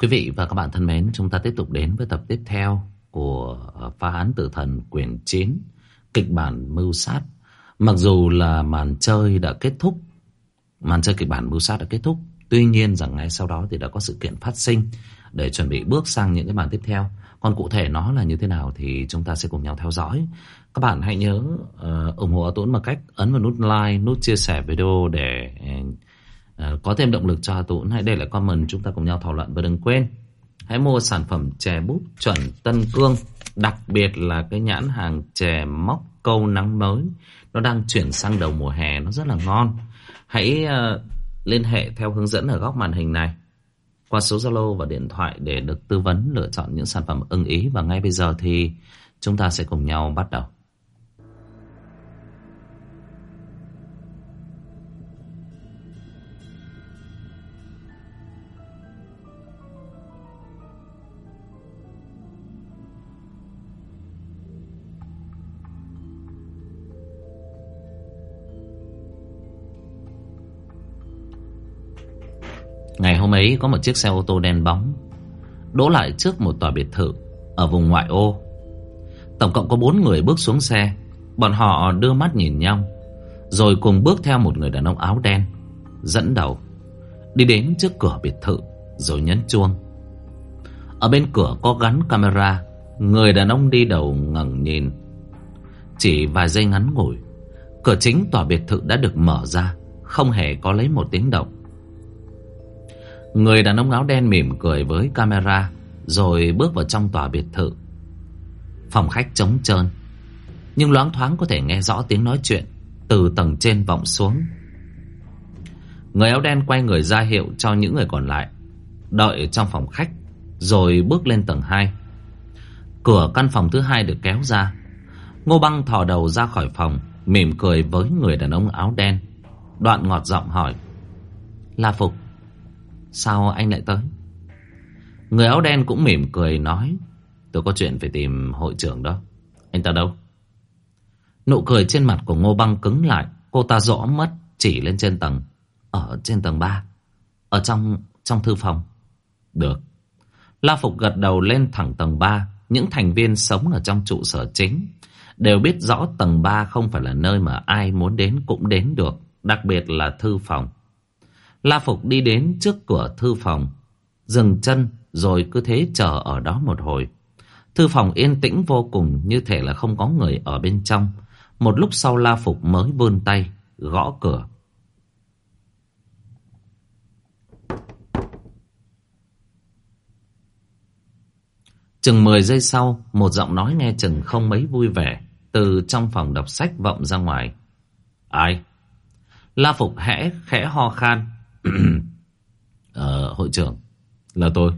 Quý vị và các bạn thân mến, chúng ta tiếp tục đến với tập tiếp theo của ờ, phá án tử thần quyển 9, kịch bản mưu sát. Mặc dù là màn chơi đã kết thúc, màn chơi kịch bản mưu sát đã kết thúc, tuy nhiên rằng ngay sau đó thì đã có sự kiện phát sinh để chuẩn bị bước sang những cái màn tiếp theo. Còn cụ thể nó là như thế nào thì chúng ta sẽ cùng nhau theo dõi. Các bạn hãy nhớ uh, ủng hộ Tuấn bằng cách ấn vào nút like, nút chia sẻ video để uh, Ờ, có thêm động lực cho Tuấn. Hãy để lại comment chúng ta cùng nhau thảo luận và đừng quên hãy mua sản phẩm chè bút chuẩn Tân Cương, đặc biệt là cái nhãn hàng chè móc câu nắng mới. Nó đang chuyển sang đầu mùa hè, nó rất là ngon. Hãy uh, liên hệ theo hướng dẫn ở góc màn hình này qua số Zalo và điện thoại để được tư vấn lựa chọn những sản phẩm ưng ý và ngay bây giờ thì chúng ta sẽ cùng nhau bắt đầu. Ấy có một chiếc xe ô tô đen bóng, Đỗ lại trước một tòa biệt thự Ở vùng ngoại ô. Tổng cộng có bốn người bước xuống xe, Bọn họ đưa mắt nhìn nhau, Rồi cùng bước theo một người đàn ông áo đen, Dẫn đầu, Đi đến trước cửa biệt thự Rồi nhấn chuông. Ở bên cửa có gắn camera, Người đàn ông đi đầu ngẩng nhìn. Chỉ vài giây ngắn ngủi, Cửa chính tòa biệt thự đã được mở ra, Không hề có lấy một tiếng động. Người đàn ông áo đen mỉm cười với camera, Rồi bước vào trong tòa biệt thự. Phòng khách trống trơn, Nhưng loáng thoáng có thể nghe rõ tiếng nói chuyện Từ tầng trên vọng xuống. Người áo đen quay người ra hiệu cho những người còn lại, Đợi trong phòng khách, Rồi bước lên tầng 2 Cửa căn phòng thứ hai được kéo ra. Ngô băng thò đầu ra khỏi phòng, Mỉm cười với người đàn ông áo đen, Đoạn ngọt giọng hỏi La Phục Sao anh lại tới? Người áo đen cũng mỉm cười nói, Tôi có chuyện phải tìm hội trưởng đó. Anh ta đâu? Nụ cười trên mặt của Ngô Băng cứng lại, Cô ta rõ mất chỉ lên trên tầng, Ở trên tầng 3 Ở trong trong thư phòng. Được. La Phục gật đầu lên thẳng tầng 3 Những thành viên sống ở trong trụ sở chính Đều biết rõ tầng 3 không phải là nơi mà ai muốn đến cũng đến được, Đặc biệt là thư phòng. La Phục đi đến trước cửa thư phòng, dừng chân rồi cứ thế chờ ở đó một hồi. Thư phòng yên tĩnh vô cùng như thể là không có người ở bên trong. Một lúc sau La Phục mới vươn tay, gõ cửa. Chừng 10 giây sau, một giọng nói nghe chừng không mấy vui vẻ, từ trong phòng đọc sách vọng ra ngoài. Ai? La Phục hẽ khẽ ho khan, ờ, hội trưởng Là tôi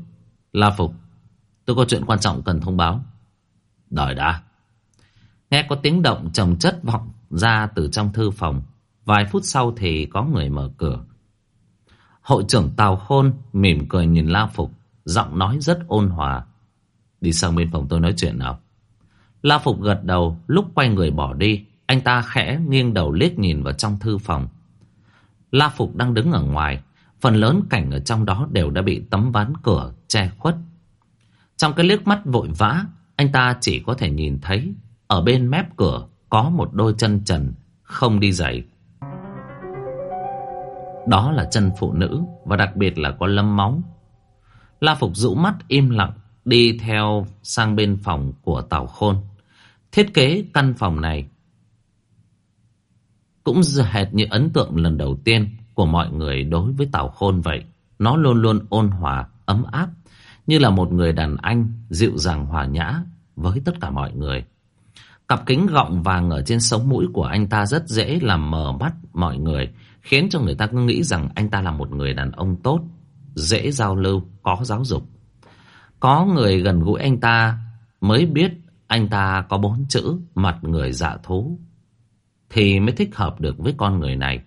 La Phục. Tôi có chuyện quan trọng cần thông báo. Đợi đã. Nghe có tiếng động trầm chất vọng ra từ trong thư phòng. Vài phút sau thì có người mở cửa. Hội trưởng Tào Khôn mỉm cười nhìn La Phục Giọng nói rất ôn hòa. Đi sang bên phòng tôi nói chuyện nào. La Phục gật đầu Lúc quay người bỏ đi Anh ta khẽ nghiêng đầu liếc nhìn vào trong thư phòng. La Phục đang đứng ở ngoài. Phần lớn cảnh ở trong đó đều đã bị tấm ván cửa che khuất. Trong cái liếc mắt vội vã, Anh ta chỉ có thể nhìn thấy Ở bên mép cửa Có một đôi chân trần Không đi giày. Đó là chân phụ nữ Và đặc biệt là có lâm móng. La Phục rũ mắt im lặng, Đi theo sang bên phòng của Tào Khôn. Thiết kế căn phòng này cũng hệt như ấn tượng lần đầu tiên của mọi người đối với Tào Khôn vậy. Nó luôn luôn ôn hòa, ấm áp, như là một người đàn anh dịu dàng hòa nhã với tất cả mọi người. Cặp kính gọng vàng ở trên sống mũi của anh ta rất dễ làm mờ mắt mọi người, khiến cho người ta cứ nghĩ rằng anh ta là một người đàn ông tốt, dễ giao lưu, có giáo dục. Có người gần gũi anh ta mới biết anh ta có bốn chữ mặt người dạ thú thì mới thích hợp được với con người này.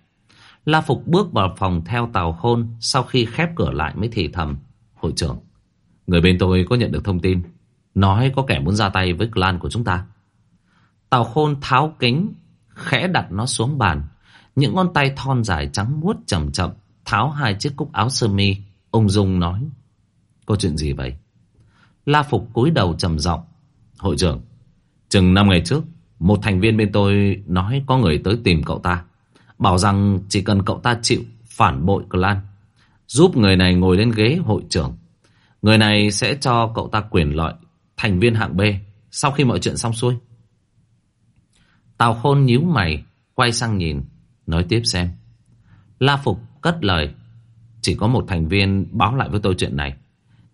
La Phục bước vào phòng theo tàu Khôn, sau khi khép cửa lại mới thì thầm. Hội trưởng, người bên tôi có nhận được thông tin, nói có kẻ muốn ra tay với clan của chúng ta. Tàu Khôn tháo kính, khẽ đặt nó xuống bàn. Những ngón tay thon dài trắng muốt chậm chậm, tháo hai chiếc cúc áo sơ mi, Ông dung nói. Có chuyện gì vậy? La Phục cúi đầu trầm giọng Hội trưởng Chừng năm ngày trước một thành viên bên tôi nói có người tới tìm cậu ta. Bảo rằng chỉ cần cậu ta chịu phản bội clan, Giúp người này ngồi lên ghế hội trưởng. Người này sẽ cho cậu ta quyền lợi, Thành viên hạng B, Sau khi mọi chuyện xong xuôi. Tào Khôn nhíu mày, Quay sang nhìn, Nói tiếp xem. La Phục cất lời, Chỉ có một thành viên báo lại với tôi chuyện này.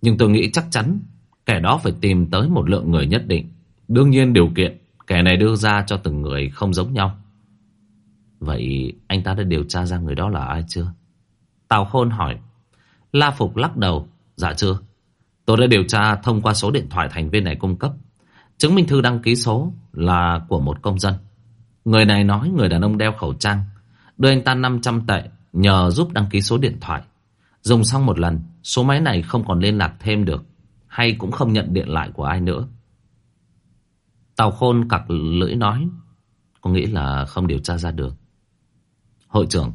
Nhưng tôi nghĩ chắc chắn Kẻ đó phải tìm tới một lượng người nhất định. Đương nhiên điều kiện Kẻ này đưa ra cho từng người không giống nhau. Vậy anh ta đã điều tra ra người đó là ai chưa? Tào Khôn hỏi. La Phục lắc đầu. Dạ chưa. Tôi đã điều tra thông qua số điện thoại thành viên này cung cấp. Chứng minh thư đăng ký số là của một công dân. Người này nói người đàn ông đeo khẩu trang. Đưa anh ta 500 tệ Nhờ giúp đăng ký số điện thoại. Dùng xong một lần, Số máy này không còn liên lạc thêm được, Hay cũng không nhận điện lại của ai nữa. Tàu khôn cặc lưỡi nói. Có nghĩ là không điều tra ra được? Hội trưởng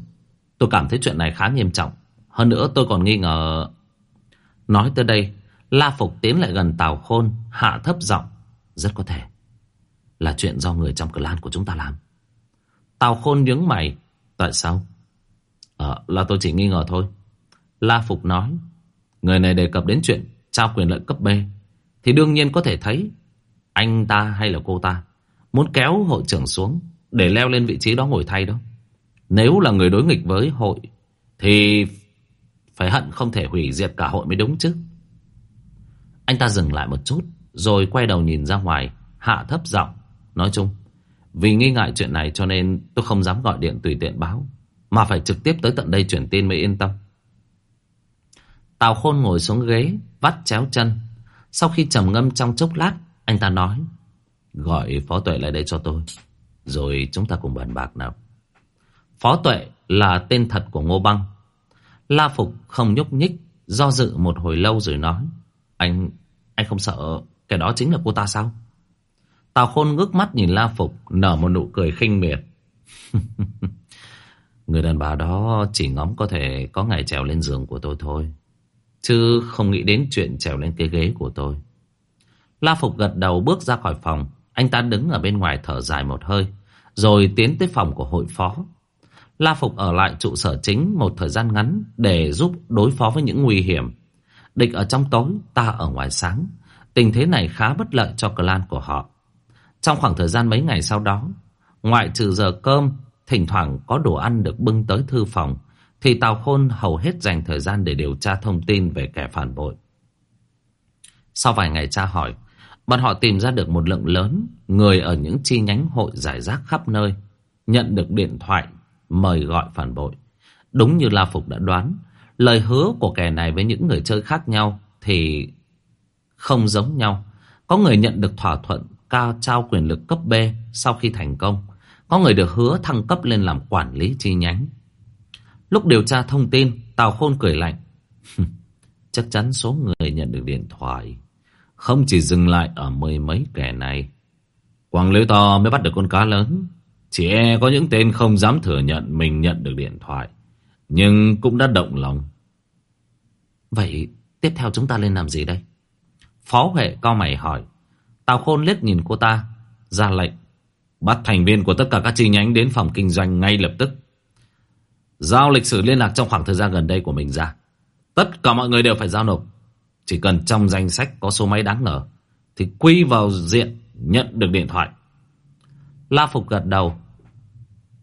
Tôi cảm thấy chuyện này khá nghiêm trọng. Hơn nữa tôi còn nghi ngờ. Nói tới đây La Phục tiến lại gần Tào Khôn Hạ thấp giọng. Rất có thể Là chuyện do người trong clan của chúng ta làm. Tào Khôn nhướng mày. Tại sao? À, là tôi chỉ nghi ngờ thôi. La Phục nói. Người này đề cập đến chuyện trao quyền lợi cấp B. Thì đương nhiên có thể thấy anh ta hay là cô ta Muốn kéo hội trưởng xuống Để leo lên vị trí đó ngồi thay đó. Nếu là người đối nghịch với hội Thì Phải hận không thể hủy diệt cả hội mới đúng chứ. Anh ta dừng lại một chút Rồi quay đầu nhìn ra ngoài Hạ thấp giọng Nói chung Vì nghi ngại chuyện này cho nên tôi không dám gọi điện tùy tiện báo Mà phải trực tiếp tới tận đây chuyển tin mới yên tâm. Tào Khôn ngồi xuống ghế, vắt chéo chân. Sau khi trầm ngâm trong chốc lát, anh ta nói. Gọi Phó Tuệ lại đây cho tôi. Rồi chúng ta cùng bàn bạc nào. Phó Tuệ là tên thật của Ngô Băng. La Phục không nhúc nhích, do dự một hồi lâu rồi nói. Anh, anh không sợ cái đó chính là cô ta sao? Tào Khôn ngước mắt nhìn La Phục, nở một nụ cười khinh miệt. Người đàn bà đó chỉ ngóng có thể có ngày trèo lên giường của tôi thôi. Chứ không nghĩ đến chuyện trèo lên cái ghế của tôi La Phục gật đầu bước ra khỏi phòng. Anh ta đứng ở bên ngoài thở dài một hơi Rồi tiến tới phòng của hội phó. La Phục ở lại trụ sở chính một thời gian ngắn Để giúp đối phó với những nguy hiểm. Địch ở trong tối Ta ở ngoài sáng. Tình thế này khá bất lợi cho clan của họ. Trong khoảng thời gian mấy ngày sau đó Ngoại trừ giờ cơm Thỉnh thoảng có đồ ăn được bưng tới thư phòng thì Tào Khôn hầu hết dành thời gian để điều tra thông tin về kẻ phản bội. Sau vài ngày tra hỏi, bọn họ tìm ra được một lượng lớn người ở những chi nhánh hội giải rác khắp nơi, nhận được điện thoại mời gọi phản bội. Đúng như La Phục đã đoán, lời hứa của kẻ này với những người chơi khác nhau thì không giống nhau. Có người nhận được thỏa thuận cao trao quyền lực cấp B sau khi thành công. Có người được hứa thăng cấp lên làm quản lý chi nhánh. Lúc điều tra thông tin, Tào Khôn cười lạnh. Chắc chắn số người nhận được điện thoại không chỉ dừng lại ở mười mấy kẻ này. Quảng lưới to mới bắt được con cá lớn. Chỉ e có những tên không dám thừa nhận mình nhận được điện thoại. Nhưng cũng đã động lòng. Vậy tiếp theo chúng ta lên làm gì đây? Phó Huệ cao mày hỏi. Tào Khôn liếc nhìn cô ta, ra lệnh. Bắt thành viên của tất cả các chi nhánh đến phòng kinh doanh ngay lập tức. Giao lịch sử liên lạc trong khoảng thời gian gần đây của mình ra. Tất cả mọi người đều phải giao nộp. Chỉ cần trong danh sách có số máy đáng ngờ thì quy vào diện nhận được điện thoại. La Phục gật đầu.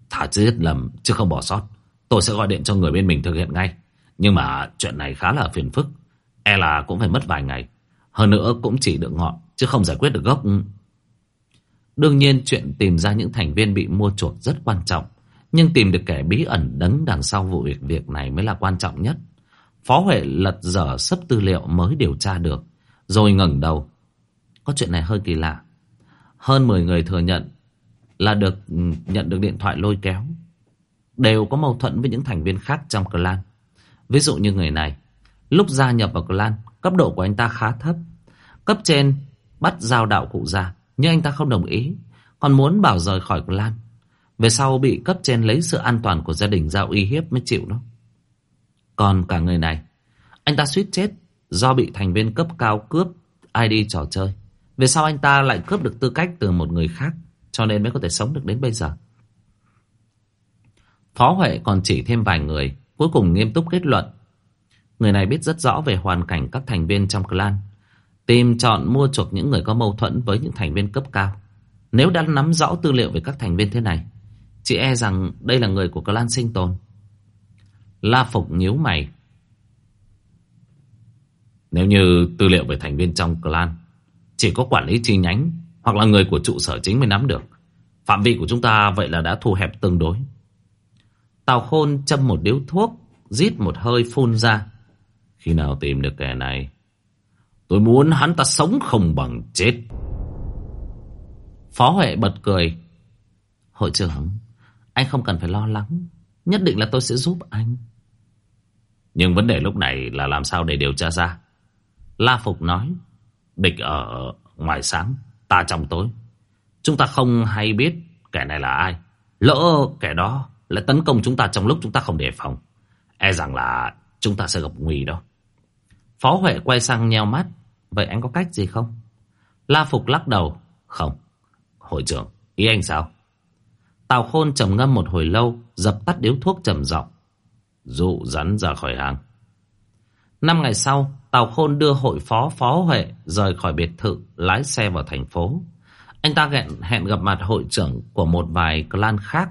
Thả giết lầm chứ không bỏ sót. Tôi sẽ gọi điện cho người bên mình thực hiện ngay. Nhưng mà chuyện này khá là phiền phức. E là cũng phải mất vài ngày. Hơn nữa cũng chỉ được ngọn chứ không giải quyết được gốc. Đương nhiên chuyện tìm ra những thành viên bị mua chuộc rất quan trọng. Nhưng tìm được kẻ bí ẩn đứng đằng sau vụ việc, việc này mới là quan trọng nhất. Phó Huệ lật dở sấp tư liệu mới điều tra được. Rồi ngẩng đầu. Có chuyện này hơi kỳ lạ. Hơn 10 người thừa nhận là được ừ, nhận được điện thoại lôi kéo. Đều có mâu thuẫn với những thành viên khác trong clan. Ví dụ như người này. Lúc gia nhập vào clan, cấp độ của anh ta khá thấp. Cấp trên bắt giao đạo cụ ra. Nhưng anh ta không đồng ý. Còn muốn bảo rời khỏi clan. Về sau bị cấp trên lấy sự an toàn của gia đình ra uy hiếp mới chịu đó. Còn cả người này, anh ta suýt chết do bị thành viên cấp cao cướp ID trò chơi. Về sau anh ta lại cướp được tư cách từ một người khác, cho nên mới có thể sống được đến bây giờ. Phó Huệ còn chỉ thêm vài người, cuối cùng nghiêm túc kết luận. Người này biết rất rõ về hoàn cảnh các thành viên trong clan, tìm chọn mua chuộc những người có mâu thuẫn với những thành viên cấp cao. Nếu đã nắm rõ tư liệu về các thành viên thế này, chị e rằng đây là người của clan sinh tồn. La Phục nhíu mày. Nếu như tư liệu về thành viên trong clan chỉ có quản lý chi nhánh hoặc là người của trụ sở chính mới nắm được, phạm vi của chúng ta vậy là đã thu hẹp tương đối. Tào Khôn châm một điếu thuốc, rít một hơi phun ra. Khi nào tìm được kẻ này, tôi muốn hắn ta sống không bằng chết. Phó Huệ bật cười. Hội trưởng, anh không cần phải lo lắng. Nhất định là tôi sẽ giúp anh. Nhưng vấn đề lúc này là làm sao để điều tra ra. La Phục nói. Địch ở ngoài sáng, ta trong tối. Chúng ta không hay biết kẻ này là ai. Lỡ kẻ đó lại tấn công chúng ta trong lúc chúng ta không đề phòng. E rằng là chúng ta sẽ gặp nguy đó. Phó Huệ quay sang nheo mắt. Vậy anh có cách gì không? La Phục lắc đầu. Không. Hội trưởng, ý anh sao? Tào Khôn trầm ngâm một hồi lâu, dập tắt điếu thuốc trầm giọng, dụ rắn ra khỏi hàng. Năm ngày sau, Tào Khôn đưa hội phó Phó Huệ rời khỏi biệt thự, lái xe vào thành phố. Anh ta hẹn, hẹn gặp mặt hội trưởng của một vài clan khác.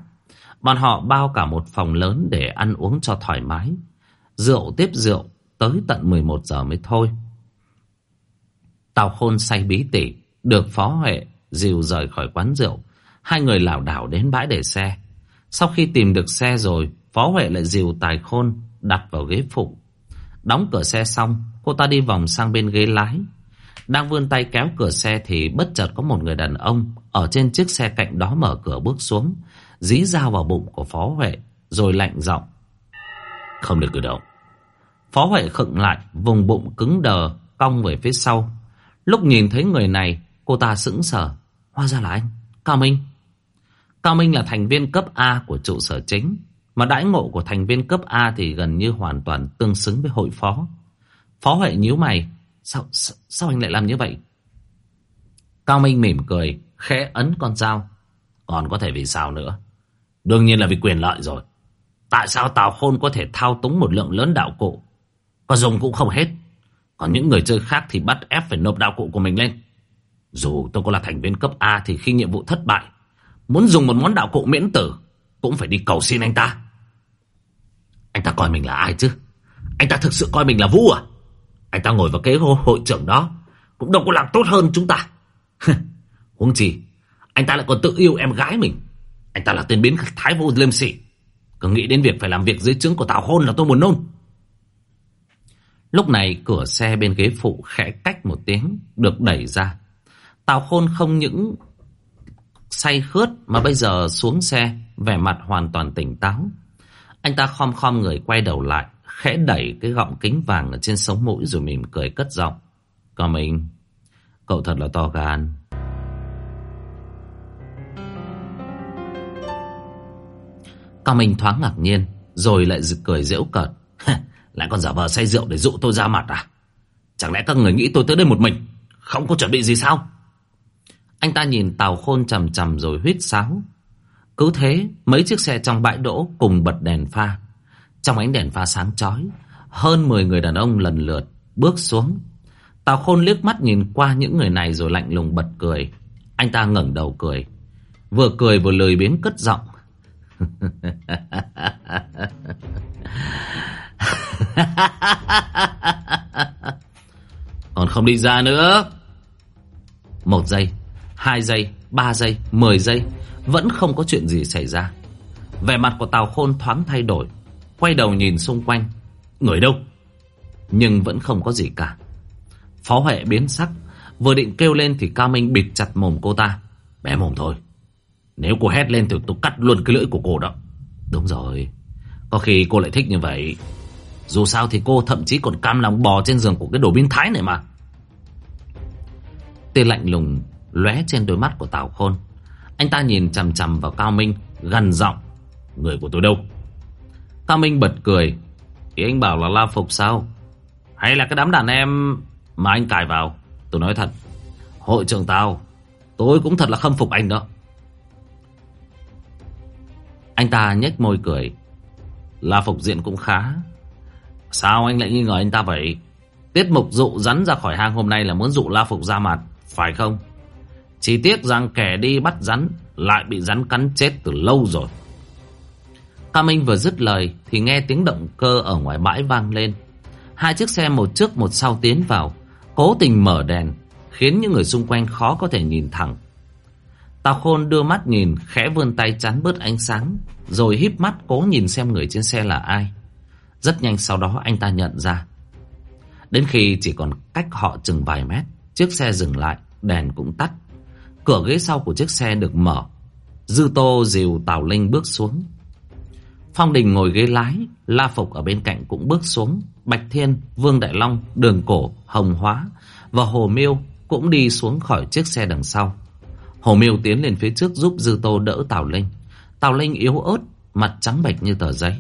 Bọn họ bao cả một phòng lớn để ăn uống cho thoải mái. Rượu tiếp rượu, tới tận 11 giờ mới thôi. Tào Khôn say bí tỉ, được Phó Huệ dìu rời khỏi quán rượu. Hai người lảo đảo đến bãi để xe. Sau khi tìm được xe rồi, Phó Huệ lại dìu Tài Khôn đặt vào ghế phụ. Đóng cửa xe xong, cô ta đi vòng sang bên ghế lái. Đang vươn tay kéo cửa xe thì bất chợt có một người đàn ông ở trên chiếc xe cạnh đó mở cửa bước xuống, dí dao vào bụng của Phó Huệ, rồi lạnh giọng. Không được cử động. Phó Huệ khựng lại, vùng bụng cứng đờ, cong về phía sau. Lúc nhìn thấy người này, cô ta sững sờ. Hóa ra là anh, Cao Minh. Cao Minh là thành viên cấp A của trụ sở chính. Mà đãi ngộ của thành viên cấp A thì gần như hoàn toàn tương xứng với hội phó. Phó Huệ nhíu mày. Sao, sao, sao anh lại làm như vậy? Cao Minh mỉm cười, khẽ ấn con dao. Còn có thể vì sao nữa? Đương nhiên là vì quyền lợi rồi. Tại sao Tào Khôn có thể thao túng một lượng lớn đạo cụ? Có dùng cũng không hết. Còn những người chơi khác thì bắt ép phải nộp đạo cụ của mình lên. Dù tôi có là thành viên cấp A thì khi nhiệm vụ thất bại, muốn dùng một món đạo cụ miễn tử, cũng phải đi cầu xin anh ta. Anh ta coi mình là ai chứ? Anh ta thực sự coi mình là Vũ à? Anh ta ngồi vào cái hội trưởng đó, cũng đâu có làm tốt hơn chúng ta. Huống chi, anh ta lại còn tự yêu em gái mình. Anh ta là tên biến thái vô liêm sỉ. Cứ nghĩ đến việc phải làm việc dưới trướng của Tào Hôn là tôi muốn nôn. Lúc này cửa xe bên ghế phụ khẽ cách một tiếng, được đẩy ra. Tào Khôn không những say khướt mà bây giờ xuống xe, vẻ mặt hoàn toàn tỉnh táo. Anh ta khom khom người quay đầu lại, khẽ đẩy cái gọng kính vàng ở trên sống mũi rồi mỉm cười cất giọng. Còn mình, cậu thật là to gan. Còn mình thoáng ngạc nhiên, rồi lại cười giễu cợt. lại còn giả vờ say rượu để dụ tôi ra mặt à? Chẳng lẽ các người nghĩ tôi tới đây một mình, không có chuẩn bị gì sao? Anh ta nhìn Tào Khôn chầm chầm rồi huýt sáo. Cứ thế, mấy chiếc xe trong bãi đỗ cùng bật đèn pha. Trong ánh đèn pha sáng chói, hơn 10 người đàn ông lần lượt bước xuống. Tào Khôn liếc mắt nhìn qua những người này rồi lạnh lùng bật cười. Anh ta ngẩng đầu cười. Vừa cười vừa lười biếng cất giọng. Còn không đi ra nữa. Một giây, hai giây, ba giây, mười giây vẫn không có chuyện gì xảy ra. Vẻ mặt của Tào Khôn thoáng thay đổi, Quay đầu nhìn xung quanh. Người đâu? Nhưng vẫn không có gì cả. Phó Huệ biến sắc, Vừa định kêu lên thì Cao Minh bịt chặt mồm cô ta. Bé mồm thôi. Nếu cô hét lên thì tôi cắt luôn cái lưỡi của cô đó. Đúng rồi. Có khi cô lại thích như vậy. Dù sao thì cô thậm chí còn cam lòng bò trên giường của cái đồ biến thái này mà. Tên lạnh lùng lóe trên đôi mắt của Tào Khôn. Anh ta nhìn chằm chằm vào Cao Minh, gần giọng. Người của tôi đâu? Cao Minh bật cười. Ý anh bảo là La Phục sao? Hay là cái đám đàn em mà anh cài vào Tôi nói thật Hội trưởng tao Tôi cũng thật là khâm phục anh đó Anh ta nhếch môi cười La Phục diện cũng khá Sao anh lại nghi ngờ anh ta vậy Tiết mục dụ rắn ra khỏi hang hôm nay là muốn dụ La Phục ra mặt Phải không chỉ tiếc rằng kẻ đi bắt rắn Lại bị rắn cắn chết từ lâu rồi. Ca Minh vừa dứt lời Thì nghe tiếng động cơ ở ngoài bãi vang lên. Hai chiếc xe một trước một sau tiến vào, Cố tình mở đèn, Khiến những người xung quanh khó có thể nhìn thẳng. Tào Khôn đưa mắt nhìn, Khẽ vươn tay chắn bớt ánh sáng, Rồi híp mắt cố nhìn xem người trên xe là ai. Rất nhanh sau đó anh ta nhận ra. Đến khi chỉ còn cách họ chừng vài mét, Chiếc xe dừng lại, Đèn cũng tắt. Cửa ghế sau của chiếc xe được mở. Dư Tô dìu Tào Linh bước xuống. Phong Đình ngồi ghế lái La Phục ở bên cạnh cũng bước xuống. Bạch Thiên, Vương Đại Long, Đường Cổ, Hồng Hóa Và Hồ Miêu cũng đi xuống khỏi chiếc xe đằng sau. Hồ Miêu tiến lên phía trước giúp Dư Tô đỡ Tào Linh. Tào Linh yếu ớt Mặt trắng bệch như tờ giấy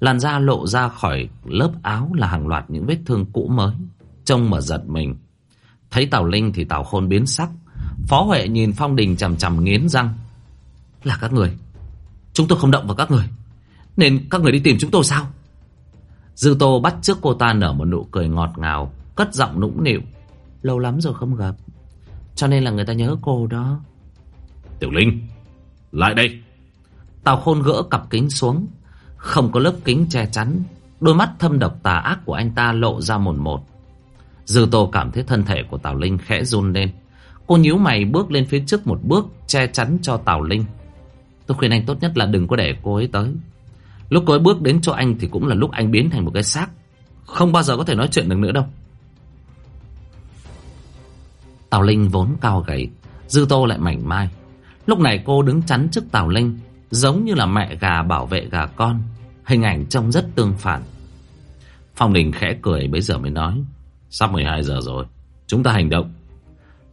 Làn da lộ ra khỏi lớp áo là hàng loạt những vết thương cũ mới. Trông mà giật mình. Thấy Tào Linh thì Tào Khôn biến sắc. Phó Huệ nhìn Phong Đình chằm chằm nghiến răng. Là các người. Chúng tôi không động vào các người. Nên các người đi tìm chúng tôi sao? Dư Tô bắt trước cô ta nở một nụ cười ngọt ngào, Cất giọng nũng nịu. Lâu lắm rồi không gặp. Cho nên là người ta nhớ cô đó. Tiểu Linh, Lại đây. Tào Khôn gỡ cặp kính xuống. Không có lớp kính che chắn. Đôi mắt thâm độc tà ác của anh ta lộ ra một một. Dư Tô cảm thấy thân thể của Tào Linh khẽ run lên. Cô nhíu mày bước lên phía trước một bước, Che chắn cho Tào Linh. Tôi khuyên anh tốt nhất là đừng có để cô ấy tới. Lúc cô ấy bước đến cho anh Thì cũng là lúc anh biến thành một cái xác. Không bao giờ có thể nói chuyện được nữa đâu. Tào Linh vốn cao gầy, Dư Tô lại mảnh mai. Lúc này cô đứng chắn trước Tào Linh, Giống như là mẹ gà bảo vệ gà con. Hình ảnh trông rất tương phản. Phong Đình khẽ cười bây giờ mới nói, Sắp 12 giờ rồi, Chúng ta hành động.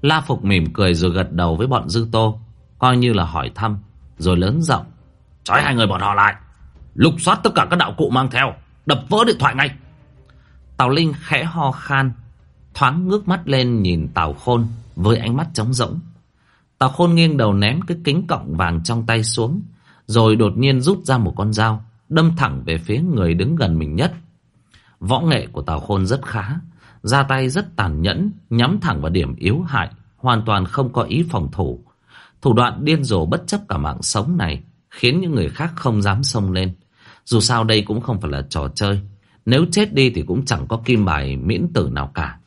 La Phục mỉm cười rồi gật đầu với bọn Dư Tô, Coi như là hỏi thăm, Rồi lớn giọng, Trói hai người bọn họ lại, Lục soát tất cả các đạo cụ mang theo, Đập vỡ điện thoại ngay. Tào Linh khẽ ho khan, Thoáng ngước mắt lên nhìn Tào Khôn Với ánh mắt trống rỗng. Tào Khôn nghiêng đầu ném cái kính cọng vàng trong tay xuống, Rồi đột nhiên rút ra một con dao, Đâm thẳng về phía người đứng gần mình nhất. Võ nghệ của Tào Khôn rất khá ra tay rất tàn nhẫn, Nhắm thẳng vào điểm yếu hại, Hoàn toàn không có ý phòng thủ. Thủ đoạn điên rồ bất chấp cả mạng sống này Khiến những người khác không dám xông lên. Dù sao đây cũng không phải là trò chơi. Nếu chết đi thì cũng chẳng có kim bài miễn tử nào cả.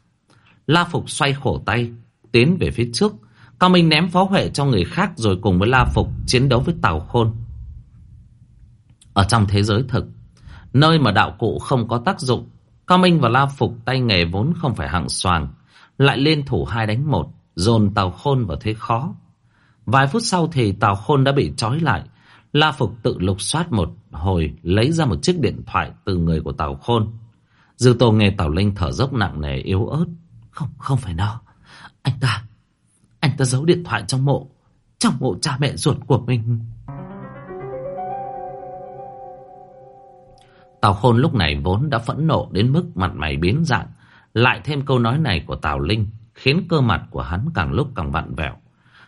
La Phục xoay khổ tay, Tiến về phía trước. Cao Minh ném phó huệ cho người khác Rồi cùng với La Phục chiến đấu với Tào Khôn. Ở trong thế giới thực, Nơi mà đạo cụ không có tác dụng Cao Minh và La Phục tay nghề vốn không phải hạng soàng Lại lên thủ hai đánh một Dồn Tào Khôn vào thế khó. Vài phút sau thì Tào Khôn đã bị trói lại. La Phục tự lục soát một hồi Lấy ra một chiếc điện thoại từ người của Tào Khôn. Dư Tô nghe Tào Linh thở dốc nặng nề yếu ớt. Không, không phải nó. Anh ta Anh ta giấu điện thoại trong mộ Trong mộ cha mẹ ruột của mình. Tào Khôn lúc này vốn đã phẫn nộ đến mức mặt mày biến dạng. Lại thêm câu nói này của Tào Linh khiến cơ mặt của hắn càng lúc càng vặn vẹo.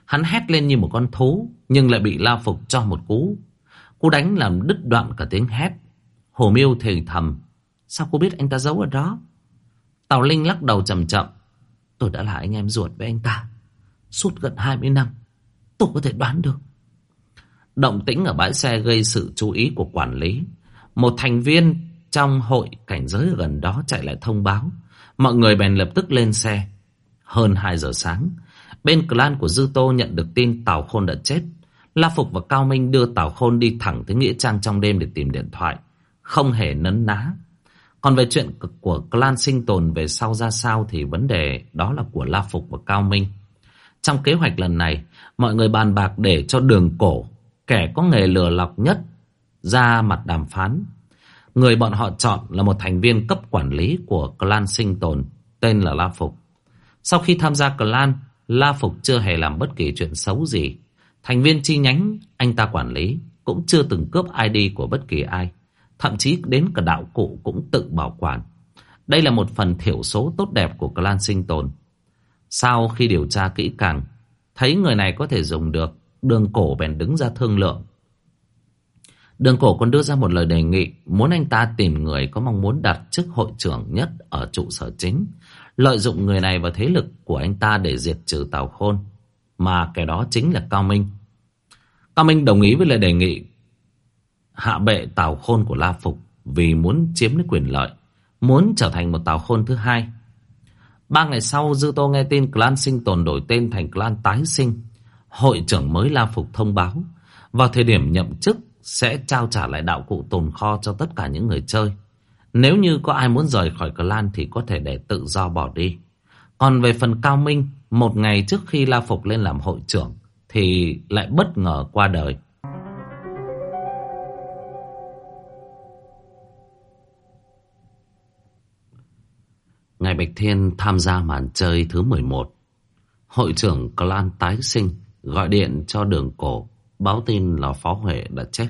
Hắn hét lên như một con thú, nhưng lại bị lao phục cho một cú. Cú đánh làm đứt đoạn cả tiếng hét. Hồ Miêu thì thầm. Sao cô biết anh ta giấu ở đó? Tào Linh lắc đầu chậm chậm. Tôi đã là anh em ruột với anh ta. Suốt gần 20 năm. Tôi có thể đoán được. Động tĩnh ở bãi xe gây sự chú ý của quản lý. Một thành viên trong hội cảnh giới gần đó chạy lại thông báo. Mọi người bèn lập tức lên xe. Hơn 2 giờ sáng, bên clan của Dư Tô nhận được tin Tào Khôn đã chết. La Phục và Cao Minh đưa Tào Khôn đi thẳng tới Nghĩa Trang trong đêm để tìm điện thoại. Không hề nấn ná. Còn về chuyện của clan sinh tồn về sau ra sao thì vấn đề đó là của La Phục và Cao Minh. Trong kế hoạch lần này, mọi người bàn bạc để cho đường cổ, kẻ có nghề lừa lọc nhất, ra mặt đàm phán. Người bọn họ chọn là một thành viên cấp quản lý của clan sinh tồn, tên là La Phục. Sau khi tham gia clan, La Phục chưa hề làm bất kỳ chuyện xấu gì. Thành viên chi nhánh anh ta quản lý cũng chưa từng cướp ID của bất kỳ ai. Thậm chí đến cả đạo cụ cũng tự bảo quản. Đây là một phần thiểu số tốt đẹp của clan sinh tồn. Sau khi điều tra kỹ càng, thấy người này có thể dùng được, đường cổ bèn đứng ra thương lượng. Đường cổ còn đưa ra một lời đề nghị muốn anh ta tìm người có mong muốn đặt chức hội trưởng nhất ở trụ sở chính, lợi dụng người này và thế lực của anh ta để diệt trừ Tào Khôn, mà kẻ đó chính là Cao Minh. Cao Minh đồng ý với lời đề nghị hạ bệ Tào Khôn của La Phục vì muốn chiếm lấy quyền lợi, muốn trở thành một Tào Khôn thứ hai. Ba ngày sau, Dư Tô nghe tin clan sinh tồn đổi tên thành clan tái sinh. Hội trưởng mới La Phục thông báo, vào thời điểm nhậm chức sẽ trao trả lại đạo cụ tồn kho cho tất cả những người chơi. Nếu như có ai muốn rời khỏi clan thì có thể để tự do bỏ đi. Còn về phần Cao Minh, một ngày trước khi La Phục lên làm hội trưởng thì lại bất ngờ qua đời. Ngày Bạch Thiên tham gia màn chơi thứ 11. Hội trưởng clan tái sinh gọi điện cho đường cổ báo tin là Phó Huệ đã chết.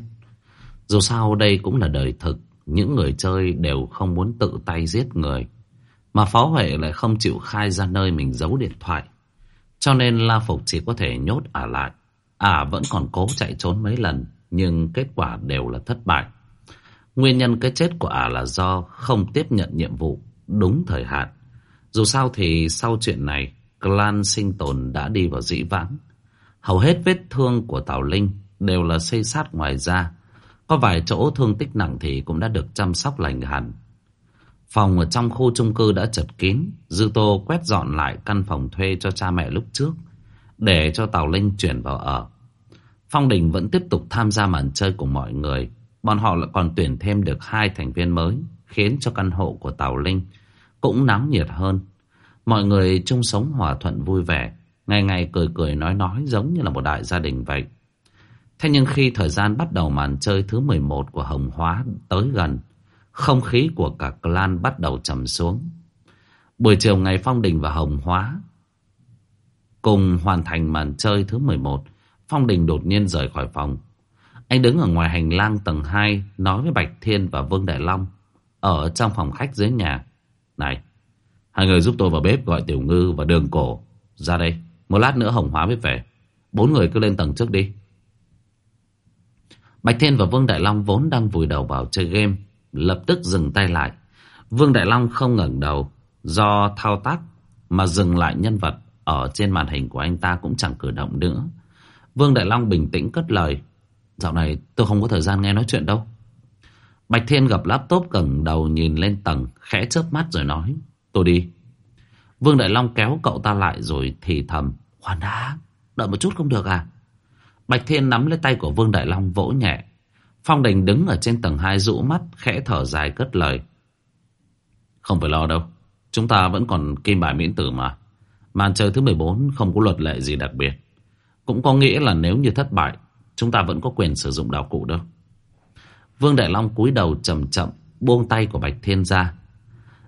Dù sao đây cũng là đời thực, những người chơi đều không muốn tự tay giết người. Mà Phó Huệ lại không chịu khai ra nơi mình giấu điện thoại. Cho nên La Phục chỉ có thể nhốt ả lại. Ả vẫn còn cố chạy trốn mấy lần, nhưng kết quả đều là thất bại. Nguyên nhân cái chết của ả là do không tiếp nhận nhiệm vụ đúng thời hạn. Dù sao thì sau chuyện này, clan sinh tồn đã đi vào dĩ vãng. Hầu hết vết thương của Tào Linh đều là xây sát ngoài da. Có vài chỗ thương tích nặng thì cũng đã được chăm sóc lành hẳn. Phòng ở trong khu chung cư đã chật kín. Dư Tô quét dọn lại căn phòng thuê cho cha mẹ lúc trước. Để cho Tào Linh chuyển vào ở. Phong Đình vẫn tiếp tục tham gia màn chơi cùng mọi người. Bọn họ lại còn tuyển thêm được hai thành viên mới. Khiến cho căn hộ của Tào Linh cũng náo nhiệt hơn. Mọi người chung sống hòa thuận vui vẻ. Ngày ngày cười cười nói nói giống như là một đại gia đình vậy. Thế nhưng khi thời gian bắt đầu màn chơi thứ 11 của Hồng Hóa tới gần, không khí của cả clan bắt đầu trầm xuống. Buổi chiều ngày Phong Đình và Hồng Hóa cùng hoàn thành màn chơi thứ 11, Phong Đình đột nhiên rời khỏi phòng. Anh đứng ở ngoài hành lang tầng 2 nói với Bạch Thiên và Vương Đại Long ở trong phòng khách dưới nhà. Này, hai người giúp tôi vào bếp gọi Tiểu Ngư và Đường Cổ ra đây. Một lát nữa Hồng Hóa mới về. Bốn người cứ lên tầng trước đi. Bạch Thiên và Vương Đại Long vốn đang vùi đầu vào chơi game. Lập tức dừng tay lại. Vương Đại Long không ngẩng đầu. Do thao tác mà dừng lại nhân vật ở trên màn hình của anh ta cũng chẳng cử động nữa. Vương Đại Long bình tĩnh cất lời. Dạo này tôi không có thời gian nghe nói chuyện đâu. Bạch Thiên gặp laptop gần đầu nhìn lên tầng, khẽ chớp mắt rồi nói. Tôi đi. Vương Đại Long kéo cậu ta lại rồi thì thầm. Khoan đã, đợi một chút không được à? Bạch Thiên nắm lấy tay của Vương Đại Long vỗ nhẹ. Phong Đình đứng ở trên tầng 2 rũ mắt, khẽ thở dài cất lời. Không phải lo đâu, chúng ta vẫn còn kim bài miễn tử mà. Màn chơi thứ 14 không có luật lệ gì đặc biệt. Cũng có nghĩa là nếu như thất bại, chúng ta vẫn có quyền sử dụng đạo cụ đâu. Vương Đại Long cúi đầu chậm chậm buông tay của Bạch Thiên ra.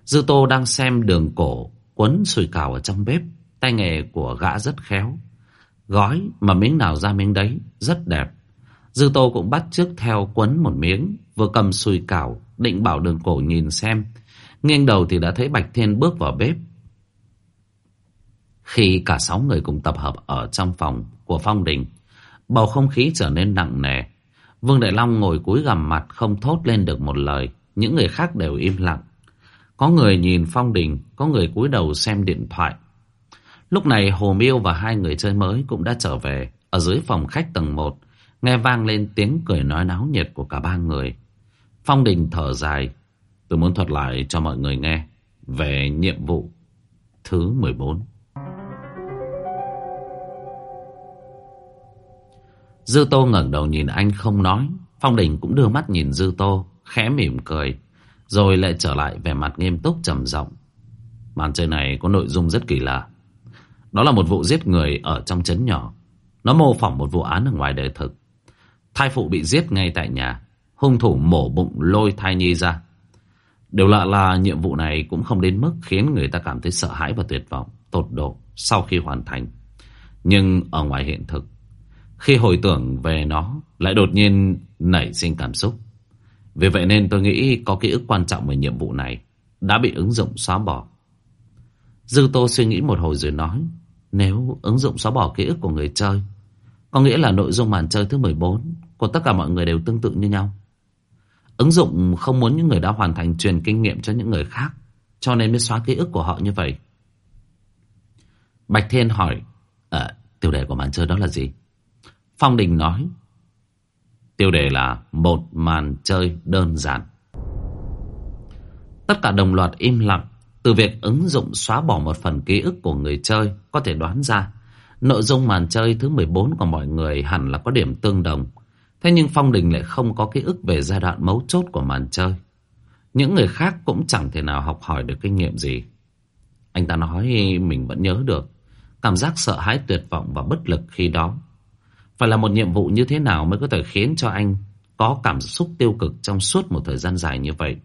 Dư Tô đang xem đường cổ quấn sùi cảo ở trong bếp. Tay nghề của gã rất khéo. Gói mà miếng nào ra miếng đấy, rất đẹp. Dư Tô cũng bắt trước theo quấn một miếng, vừa cầm sùi cảo, định bảo đường cổ nhìn xem. Nghiêng đầu thì đã thấy Bạch Thiên bước vào bếp. Khi cả sáu người cùng tập hợp ở trong phòng của Phong Đình, bầu không khí trở nên nặng nề. Vương Đại Long ngồi cúi gằm mặt không thốt lên được một lời, những người khác đều im lặng. Có người nhìn Phong Đình, có người cúi đầu xem điện thoại. Lúc này Hồ Miêu và hai người chơi mới cũng đã trở về. Ở dưới phòng khách tầng 1, nghe vang lên tiếng cười nói náo nhiệt của cả ba người. Phong Đình thở dài. Tôi muốn thuật lại cho mọi người nghe về nhiệm vụ thứ 14. Dư Tô ngẩng đầu nhìn anh không nói. Phong Đình cũng đưa mắt nhìn Dư Tô, khẽ mỉm cười. Rồi lại trở lại vẻ mặt nghiêm túc trầm giọng. Màn chơi này có nội dung rất kỳ lạ. Đó là một vụ giết người ở trong trấn nhỏ. Nó mô phỏng một vụ án ở ngoài đời thực. Thai phụ bị giết ngay tại nhà. Hung thủ mổ bụng lôi thai nhi ra. Điều lạ là nhiệm vụ này cũng không đến mức khiến người ta cảm thấy sợ hãi và tuyệt vọng, tột độ sau khi hoàn thành. Nhưng ở ngoài hiện thực, khi hồi tưởng về nó lại đột nhiên nảy sinh cảm xúc. Vì vậy nên tôi nghĩ có ký ức quan trọng về nhiệm vụ này đã bị ứng dụng xóa bỏ. Dư Tô suy nghĩ một hồi rồi nói, nếu ứng dụng xóa bỏ ký ức của người chơi, có nghĩa là nội dung màn chơi thứ 14 của tất cả mọi người đều tương tự như nhau. Ứng dụng không muốn những người đã hoàn thành truyền kinh nghiệm cho những người khác, cho nên mới xóa ký ức của họ như vậy. Bạch Thiên hỏi, à, tiêu đề của màn chơi đó là gì? Phong Đình nói, tiêu đề là một màn chơi đơn giản. Tất cả đồng loạt im lặng, từ việc ứng dụng xóa bỏ một phần ký ức của người chơi có thể đoán ra nội dung màn chơi thứ 14 của mọi người hẳn là có điểm tương đồng. Thế nhưng Phong Đình lại không có ký ức về giai đoạn mấu chốt của màn chơi. Những người khác cũng chẳng thể nào học hỏi được kinh nghiệm gì. Anh ta nói mình vẫn nhớ được. Cảm giác sợ hãi tuyệt vọng và bất lực khi đó. Phải là một nhiệm vụ như thế nào mới có thể khiến cho anh có cảm xúc tiêu cực trong suốt một thời gian dài như vậy.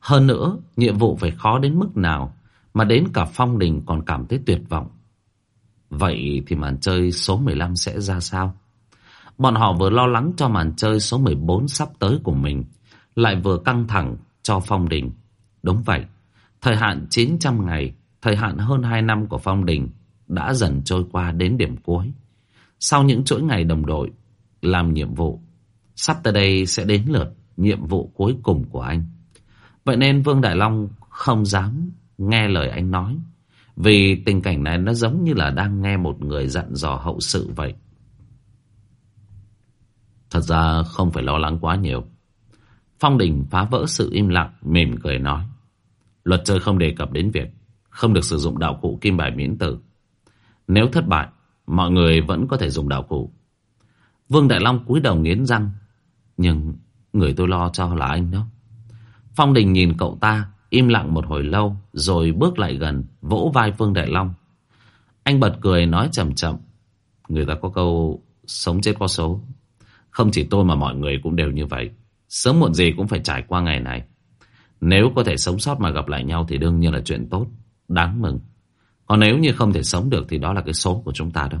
Hơn nữa, nhiệm vụ phải khó đến mức nào mà đến cả Phong Đình còn cảm thấy tuyệt vọng. Vậy thì màn chơi số 15 sẽ ra sao? Bọn họ vừa lo lắng cho màn chơi số 14 sắp tới của mình, lại vừa căng thẳng cho Phong Đình. Đúng vậy, thời hạn 900 ngày, thời hạn hơn 2 năm của Phong Đình đã dần trôi qua đến điểm cuối. Sau những chuỗi ngày đồng đội làm nhiệm vụ, sắp tới đây sẽ đến lượt nhiệm vụ cuối cùng của anh. Vậy nên Vương Đại Long không dám nghe lời anh nói. Vì tình cảnh này nó giống như là đang nghe một người dặn dò hậu sự vậy. Thật ra không phải lo lắng quá nhiều. Phong Đình phá vỡ sự im lặng, mỉm cười nói. Luật chơi không đề cập đến việc không được sử dụng đạo cụ kim bài miễn tử. Nếu thất bại, mọi người vẫn có thể dùng đạo cụ. Vương Đại Long cúi đầu nghiến răng. Nhưng người tôi lo cho là anh đó. Phong Đình nhìn cậu ta, im lặng một hồi lâu, rồi bước lại gần, vỗ vai Vương Đại Long. Anh bật cười nói chậm chậm. Người ta có câu sống chết có số. Không chỉ tôi mà mọi người cũng đều như vậy. Sớm muộn gì cũng phải trải qua ngày này. Nếu có thể sống sót mà gặp lại nhau thì đương nhiên là chuyện tốt, đáng mừng. Còn nếu như không thể sống được thì đó là cái số của chúng ta đâu.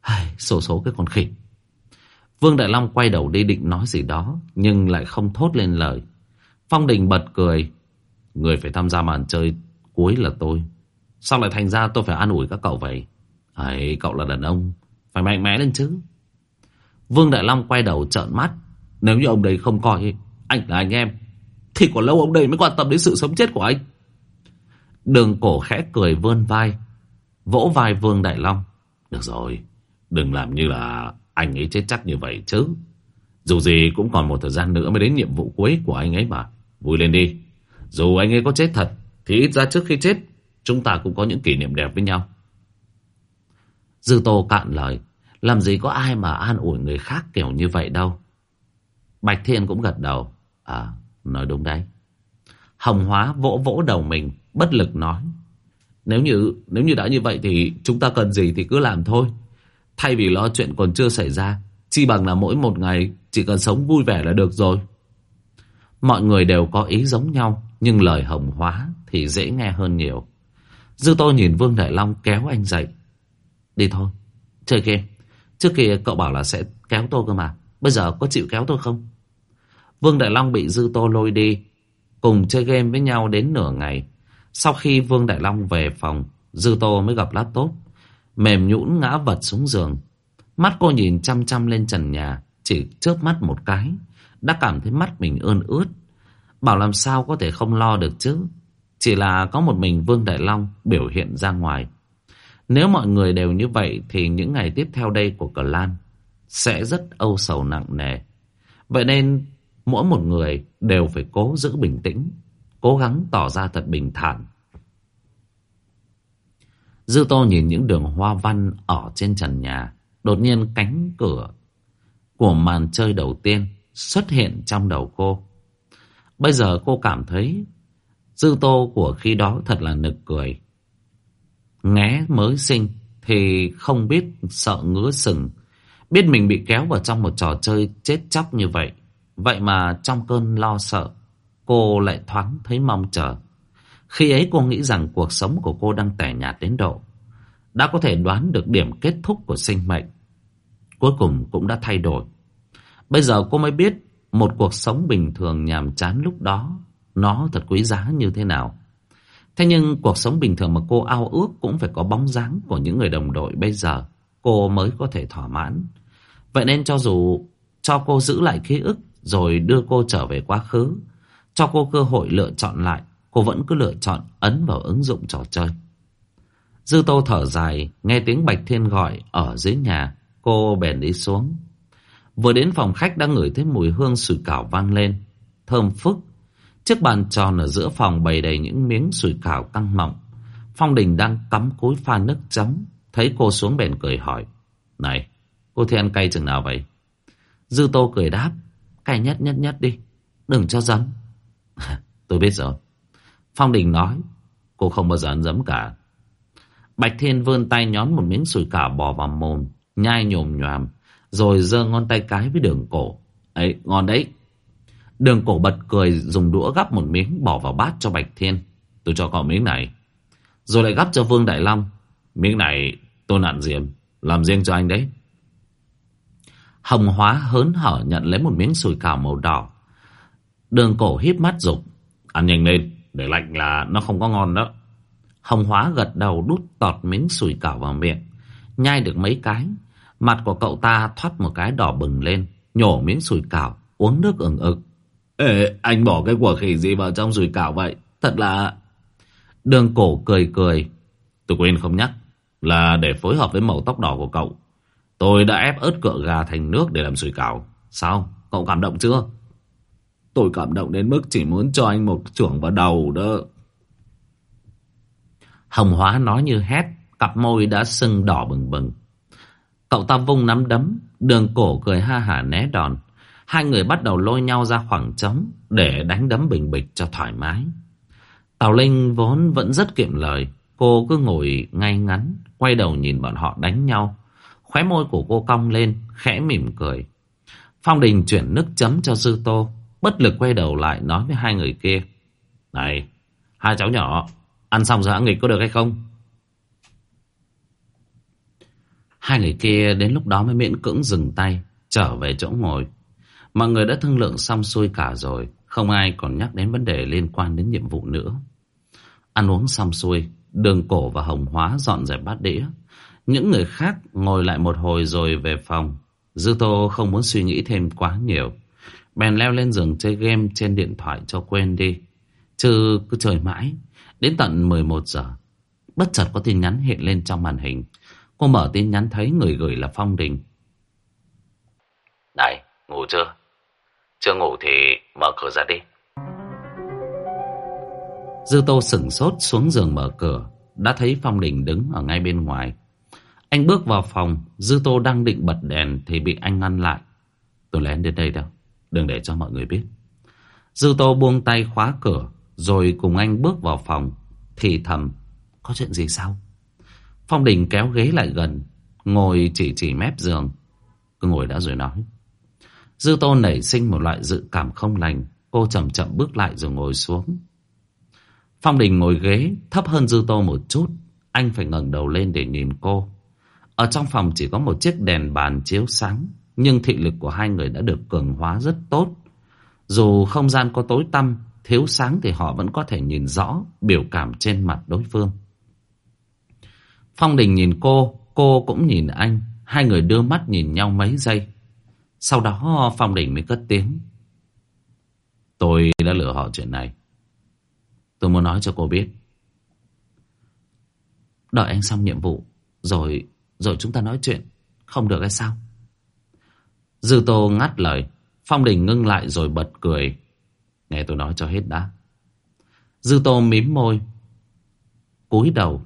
Ai, số số cái con khỉ. Vương Đại Long quay đầu đi định nói gì đó, nhưng lại không thốt lên lời. Phong Đình bật cười. Người phải tham gia màn chơi cuối là tôi. Sao lại thành ra tôi phải an ủi các cậu vậy? Ấy, cậu là đàn ông. Phải mạnh mẽ lên chứ. Vương Đại Long quay đầu trợn mắt. Nếu như ông đây không coi anh là anh em, thì còn lâu ông đây mới quan tâm đến sự sống chết của anh. Đường cổ khẽ cười vươn vai, vỗ vai Vương Đại Long. Được rồi, đừng làm như là anh ấy chết chắc như vậy chứ. Dù gì cũng còn một thời gian nữa mới đến nhiệm vụ cuối của anh ấy mà. Vui lên đi. Dù anh ấy có chết thật, thì ít ra trước khi chết, chúng ta cũng có những kỷ niệm đẹp với nhau. Dư Tô cạn lời. Làm gì có ai mà an ủi người khác kiểu như vậy đâu. Bạch Thiên cũng gật đầu. À, nói đúng đấy. Hồng Hóa vỗ vỗ đầu mình, bất lực nói. Nếu như nếu như đã như vậy thì chúng ta cần gì thì cứ làm thôi. Thay vì lo chuyện còn chưa xảy ra, chi bằng là mỗi một ngày chỉ cần sống vui vẻ là được rồi. Mọi người đều có ý giống nhau, nhưng lời hồng hóa thì dễ nghe hơn nhiều. Dư Tô nhìn Vương Đại Long kéo anh dậy. Đi thôi, chơi game. Trước kia cậu bảo là sẽ kéo tôi cơ mà. Bây giờ có chịu kéo tôi không? Vương Đại Long bị Dư Tô lôi đi. Cùng chơi game với nhau đến nửa ngày. Sau khi Vương Đại Long về phòng, Dư Tô mới gặp laptop. Mềm nhũn ngã vật xuống giường. Mắt cô nhìn chăm chăm lên trần nhà. Chỉ chớp mắt một cái. Đã cảm thấy mắt mình ơn ướt. Bảo làm sao có thể không lo được chứ. Chỉ là có một mình Vương Đại Long biểu hiện ra ngoài. Nếu mọi người đều như vậy thì những ngày tiếp theo đây của Cờ Lan sẽ rất âu sầu nặng nề. Vậy nên mỗi một người đều phải cố giữ bình tĩnh, cố gắng tỏ ra thật bình thản. Dư Tô nhìn những đường hoa văn ở trên trần nhà, đột nhiên cánh cửa của màn chơi đầu tiên xuất hiện trong đầu cô. Bây giờ cô cảm thấy Dư Tô của khi đó thật là nực cười. Ngé mới sinh thì không biết sợ ngứa sừng. Biết mình bị kéo vào trong một trò chơi chết chóc như vậy. Vậy mà trong cơn lo sợ, cô lại thoáng thấy mong chờ. Khi ấy cô nghĩ rằng cuộc sống của cô đang tẻ nhạt đến độ. Đã có thể đoán được điểm kết thúc của sinh mệnh. Cuối cùng cũng đã thay đổi. Bây giờ cô mới biết một cuộc sống bình thường nhàm chán lúc đó nó thật quý giá như thế nào. Thế nhưng cuộc sống bình thường mà cô ao ước cũng phải có bóng dáng của những người đồng đội bây giờ cô mới có thể thỏa mãn. Vậy nên cho dù cho cô giữ lại ký ức rồi đưa cô trở về quá khứ, cho cô cơ hội lựa chọn lại, cô vẫn cứ lựa chọn ấn vào ứng dụng trò chơi. Dư Tô thở dài, nghe tiếng Bạch Thiên gọi ở dưới nhà, cô bèn đi xuống. Vừa đến phòng khách đã ngửi thấy mùi hương sủi cảo vang lên, thơm phức. Chiếc bàn tròn ở giữa phòng bày đầy những miếng sủi cảo căng mọng. Phong Đình đang cắm cúi pha nước chấm, thấy cô xuống bèn cười hỏi. Này, cô thích ăn cay chừng nào vậy? Dư Tô cười đáp, cay nhất nhất nhất đi, đừng cho dấm. Tôi biết rồi. Phong Đình nói, cô không bao giờ ăn dấm cả. Bạch Thiên vươn tay nhón một miếng sủi cảo bò vào mồm, nhai nhồm nhòm, rồi giơ ngón tay cái với đường cổ. Ấy, ngon đấy. Đường cổ bật cười dùng đũa gắp một miếng bỏ vào bát cho Bạch Thiên. Tôi cho cậu miếng này. Rồi lại gắp cho Vương Đại Long. Miếng này tôi nặn diềm, làm riêng cho anh đấy. Hồng Hóa hớn hở nhận lấy một miếng sùi cảo màu đỏ. Đường cổ híp mắt dục Ăn nhanh lên, để lạnh là nó không có ngon đó. Hồng Hóa gật đầu đút tọt miếng sùi cảo vào miệng. Nhai được mấy cái. Mặt của cậu ta thoát một cái đỏ bừng lên. Nhổ miếng sùi cảo, uống nước ừng ực. Ê, anh bỏ cái quả khỉ gì vào trong sùi cảo vậy? Thật là... Đường cổ cười cười. Tôi quên không nhắc. Là để phối hợp với màu tóc đỏ của cậu. Tôi đã ép ớt cựa gà thành nước để làm sủi cảo. Sao? Cậu cảm động chưa? Tôi cảm động đến mức chỉ muốn cho anh một chưởng vào đầu đó. Hồng Hóa nói như hét, cặp môi đã sưng đỏ bừng bừng. Cậu ta vung nắm đấm, đường cổ cười ha hả né đòn. Hai người bắt đầu lôi nhau ra khoảng trống để đánh đấm bình bịch cho thoải mái. Tào Linh vốn vẫn rất kiệm lời. Cô cứ ngồi ngay ngắn, quay đầu nhìn bọn họ đánh nhau. Khóe môi của cô cong lên, khẽ mỉm cười. Phong Đình chuyển nước chấm cho Dư Tô. Bất lực quay đầu lại nói với hai người kia. Này, hai cháu nhỏ, ăn xong rồi ăn nghịch có được hay không? Hai người kia đến lúc đó mới miễn cưỡng dừng tay, trở về chỗ ngồi. Mọi người đã thương lượng xong xuôi cả rồi, không ai còn nhắc đến vấn đề liên quan đến nhiệm vụ nữa. Ăn uống xong xuôi, đường cổ và hồng hóa dọn dẹp bát đĩa. Những người khác ngồi lại một hồi rồi về phòng. Dư Tô không muốn suy nghĩ thêm quá nhiều. Bèn leo lên giường chơi game trên điện thoại cho quên đi. Chứ cứ chơi mãi. Đến tận 11 giờ. Bất chợt có tin nhắn hiện lên trong màn hình. Cô mở tin nhắn thấy người gửi là Phong Đình. Này, ngủ chưa? Chưa ngủ thì mở cửa ra đi. Dư Tô sửng sốt xuống giường mở cửa. Đã thấy Phong Đình đứng ở ngay bên ngoài. Anh bước vào phòng. Dư Tô đang định bật đèn thì bị anh ngăn lại. Tôi lén đến đây đâu. Đừng để cho mọi người biết. Dư Tô buông tay khóa cửa. Rồi cùng anh bước vào phòng. Thì thầm. Có chuyện gì sao? Phong Đình kéo ghế lại gần. Ngồi chỉ chỉ mép giường. Cứ ngồi đã rồi nói. Dư Tô nảy sinh một loại dự cảm không lành. Cô chậm chậm bước lại rồi ngồi xuống. Phong Đình ngồi ghế, thấp hơn Dư Tô một chút. Anh phải ngẩng đầu lên để nhìn cô. Ở trong phòng chỉ có một chiếc đèn bàn chiếu sáng. Nhưng thị lực của hai người đã được cường hóa rất tốt. Dù không gian có tối tăm, thiếu sáng thì họ vẫn có thể nhìn rõ biểu cảm trên mặt đối phương. Phong Đình nhìn cô, cô cũng nhìn anh. Hai người đưa mắt nhìn nhau mấy giây. Sau đó Phong Đình mới cất tiếng. Tôi đã lừa họ chuyện này. Tôi muốn nói cho cô biết. Đợi anh xong nhiệm vụ, rồi rồi chúng ta nói chuyện. Không được hay sao? Dư Tô ngắt lời. Phong Đình ngưng lại rồi bật cười. Nghe tôi nói cho hết đã. Dư Tô mím môi. cúi đầu.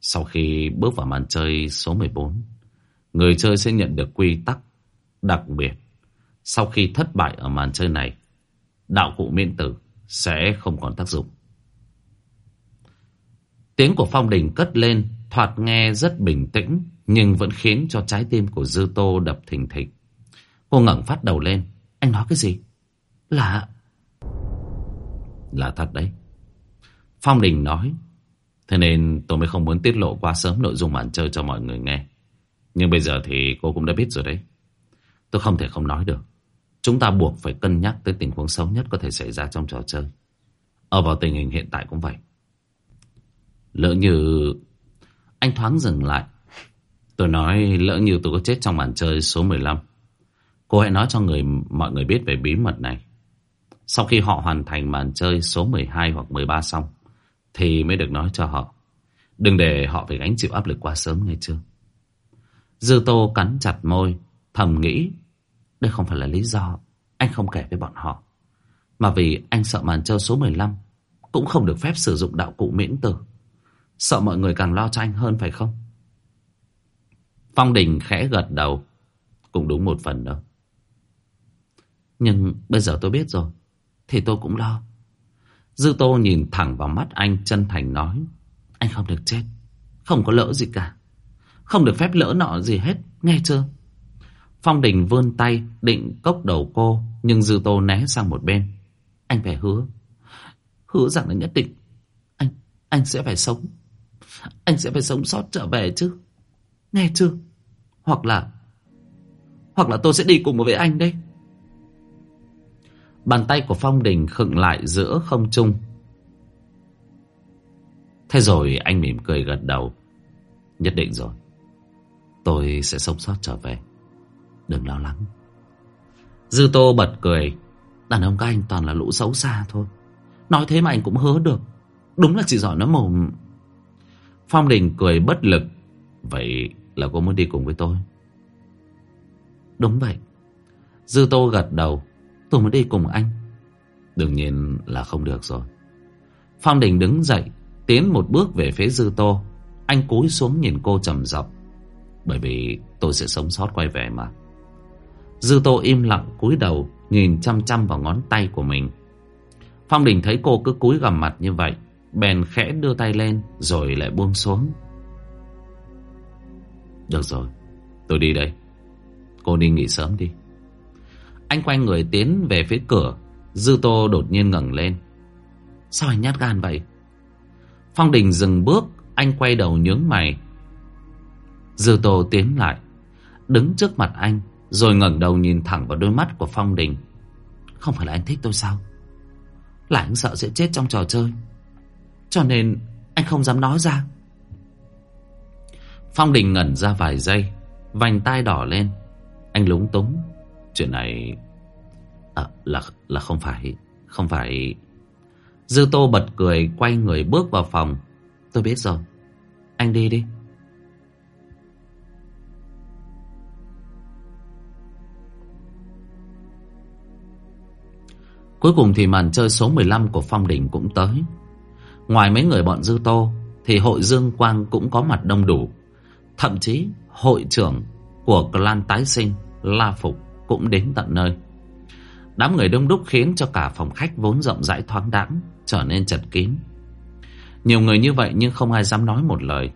Sau khi bước vào màn chơi số 14, người chơi sẽ nhận được quy tắc đặc biệt. Sau khi thất bại ở màn chơi này, đạo cụ miễn tử sẽ không còn tác dụng. Tiếng của Phong Đình cất lên, thoạt nghe rất bình tĩnh, nhưng vẫn khiến cho trái tim của Dư Tô đập thình thịch. Cô ngẩng phát đầu lên. Anh nói cái gì? Là... Là thật đấy. Phong Đình nói. Thế nên tôi mới không muốn tiết lộ quá sớm nội dung màn chơi cho mọi người nghe. Nhưng bây giờ thì cô cũng đã biết rồi đấy. Tôi không thể không nói được. Chúng ta buộc phải cân nhắc tới tình huống xấu nhất có thể xảy ra trong trò chơi. Ở vào tình hình hiện tại cũng vậy. Lỡ như... Anh thoáng dừng lại. Tôi nói lỡ như tôi có chết trong màn chơi số 15. Cô hãy nói cho người mọi người biết về bí mật này. Sau khi họ hoàn thành màn chơi số 12 hoặc 13 xong, thì mới được nói cho họ. Đừng để họ phải gánh chịu áp lực quá sớm nghe chưa. Dư Tô cắn chặt môi, thầm nghĩ. Đây không phải là lý do anh không kể với bọn họ. Mà vì anh sợ màn chơi số 15 cũng không được phép sử dụng đạo cụ miễn tử. Sợ mọi người càng lo cho anh hơn phải không? Phong Đình khẽ gật đầu. Cũng đúng một phần đâu. Nhưng bây giờ tôi biết rồi. Thì tôi cũng lo. Dư Tô nhìn thẳng vào mắt anh, chân thành nói. Anh không được chết. Không có lỡ gì cả. Không được phép lỡ nọ gì hết. Nghe chưa? Phong Đình vươn tay, định cốc đầu cô. Nhưng Dư Tô né sang một bên. Anh phải hứa. Hứa rằng là nhất định. Anh anh sẽ phải sống. Anh sẽ phải sống sót trở về chứ. Nghe chưa? Hoặc là... Hoặc là tôi sẽ đi cùng với anh đây. Bàn tay của Phong Đình khựng lại giữa không trung. Thế rồi anh mỉm cười gật đầu. Nhất định rồi. Tôi sẽ sống sót trở về. Đừng lo lắng. Dư Tô bật cười. Đàn ông các anh toàn là lũ xấu xa thôi. Nói thế mà anh cũng hứa được. Đúng là chỉ giỏi nó mồm. Phong Đình cười bất lực. Vậy là cô muốn đi cùng với tôi? Đúng vậy. Dư Tô gật đầu. Tôi muốn đi cùng anh. Đương nhiên là không được rồi. Phong Đình đứng dậy, tiến một bước về phía Dư Tô. Anh cúi xuống nhìn cô trầm giọng. Bởi vì tôi sẽ sống sót quay về mà. Dư Tô im lặng cúi đầu, nhìn chăm chăm vào ngón tay của mình. Phong Đình thấy cô cứ cúi gằm mặt như vậy, bèn khẽ đưa tay lên rồi lại buông xuống. Được rồi, tôi đi đây. Cô đi nghỉ sớm đi. Anh quay người tiến về phía cửa. Dư Tô đột nhiên ngẩng lên. Sao anh nhát gan vậy? Phong Đình dừng bước Anh quay đầu nhướng mày. Dư Tô tiến lại Đứng trước mặt anh Rồi ngẩng đầu nhìn thẳng vào đôi mắt của Phong Đình. Không phải là anh thích tôi sao? Là anh sợ sẽ chết trong trò chơi. Cho nên anh không dám nói ra. Phong Đình ngẩn ra vài giây Vành tai đỏ lên. Anh lúng túng Chuyện này à, là là không phải Không phải. Dư Tô bật cười quay người bước vào phòng. Tôi biết rồi Anh đi đi. Cuối cùng thì màn chơi số 15 của Phong Đình cũng tới. Ngoài mấy người bọn Dư Tô Thì hội Dương Quang cũng có mặt đông đủ. Thậm chí hội trưởng của clan tái sinh La Phục cũng đến tận nơi. Đám người đông đúc khiến cho cả phòng khách vốn rộng rãi thoáng đãng trở nên chật kín. Nhiều người như vậy nhưng không ai dám nói một lời.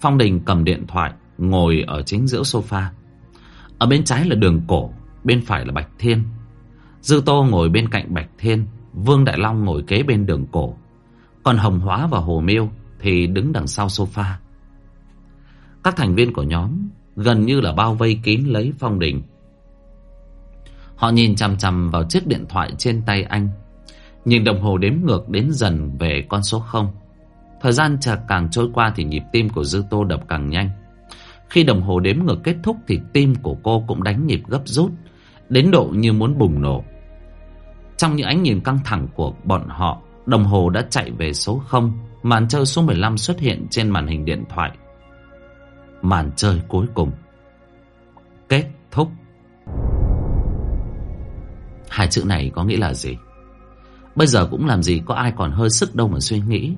Phong Đình cầm điện thoại, ngồi ở chính giữa sofa. Ở bên trái là đường cổ, bên phải là Bạch Thiên. Dư Tô ngồi bên cạnh Bạch Thiên, Vương Đại Long ngồi kế bên đường cổ. Còn Hồng Hóa và Hồ Miêu thì đứng đằng sau sofa. Các thành viên của nhóm gần như là bao vây kín lấy Phong Đình. Họ nhìn chằm chằm vào chiếc điện thoại trên tay anh. Nhìn đồng hồ đếm ngược đến dần về con số 0. Thời gian chợt càng trôi qua thì nhịp tim của Dư Tô đập càng nhanh. Khi đồng hồ đếm ngược kết thúc thì tim của cô cũng đánh nhịp gấp rút, đến độ như muốn bùng nổ. Trong những ánh nhìn căng thẳng của bọn họ, đồng hồ đã chạy về số 0, màn chơi số 15 xuất hiện trên màn hình điện thoại. Màn chơi cuối cùng. Kết thúc. Hai chữ này có nghĩa là gì? Bây giờ cũng làm gì có ai còn hơi sức đâu mà suy nghĩ.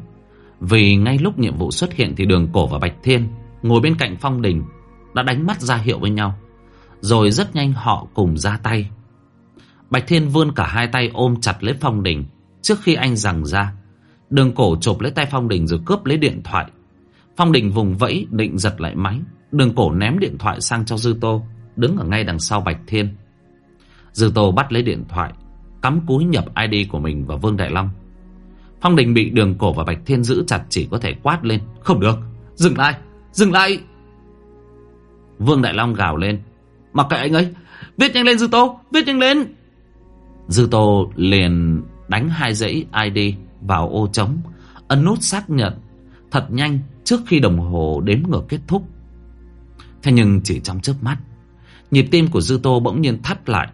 Vì ngay lúc nhiệm vụ xuất hiện thì đường cổ và Bạch Thiên ngồi bên cạnh Phong Đình đã đánh mắt ra hiệu với nhau. Rồi rất nhanh họ cùng ra tay. Bạch Thiên vươn cả hai tay ôm chặt lấy Phong Đình trước khi anh giằng ra. Đường cổ chộp lấy tay Phong Đình rồi cướp lấy điện thoại. Phong Đình vùng vẫy định giật lại máy. Đường cổ ném điện thoại sang cho Dư Tô, đứng ở ngay đằng sau Bạch Thiên. Dư Tô bắt lấy điện thoại Cắm cúi nhập ID của mình vào Vương Đại Long Phong Đình bị đường cổ và Bạch Thiên giữ chặt Chỉ có thể quát lên Không được, dừng lại, dừng lại Vương Đại Long gào lên Mặc kệ anh ấy, viết nhanh lên Dư Tô, viết nhanh lên Dư Tô liền đánh hai dãy ID vào ô trống, ấn nút xác nhận thật nhanh trước khi đồng hồ đếm ngược kết thúc. Thế nhưng chỉ trong chớp mắt, nhịp tim của Dư Tô bỗng nhiên thắt lại.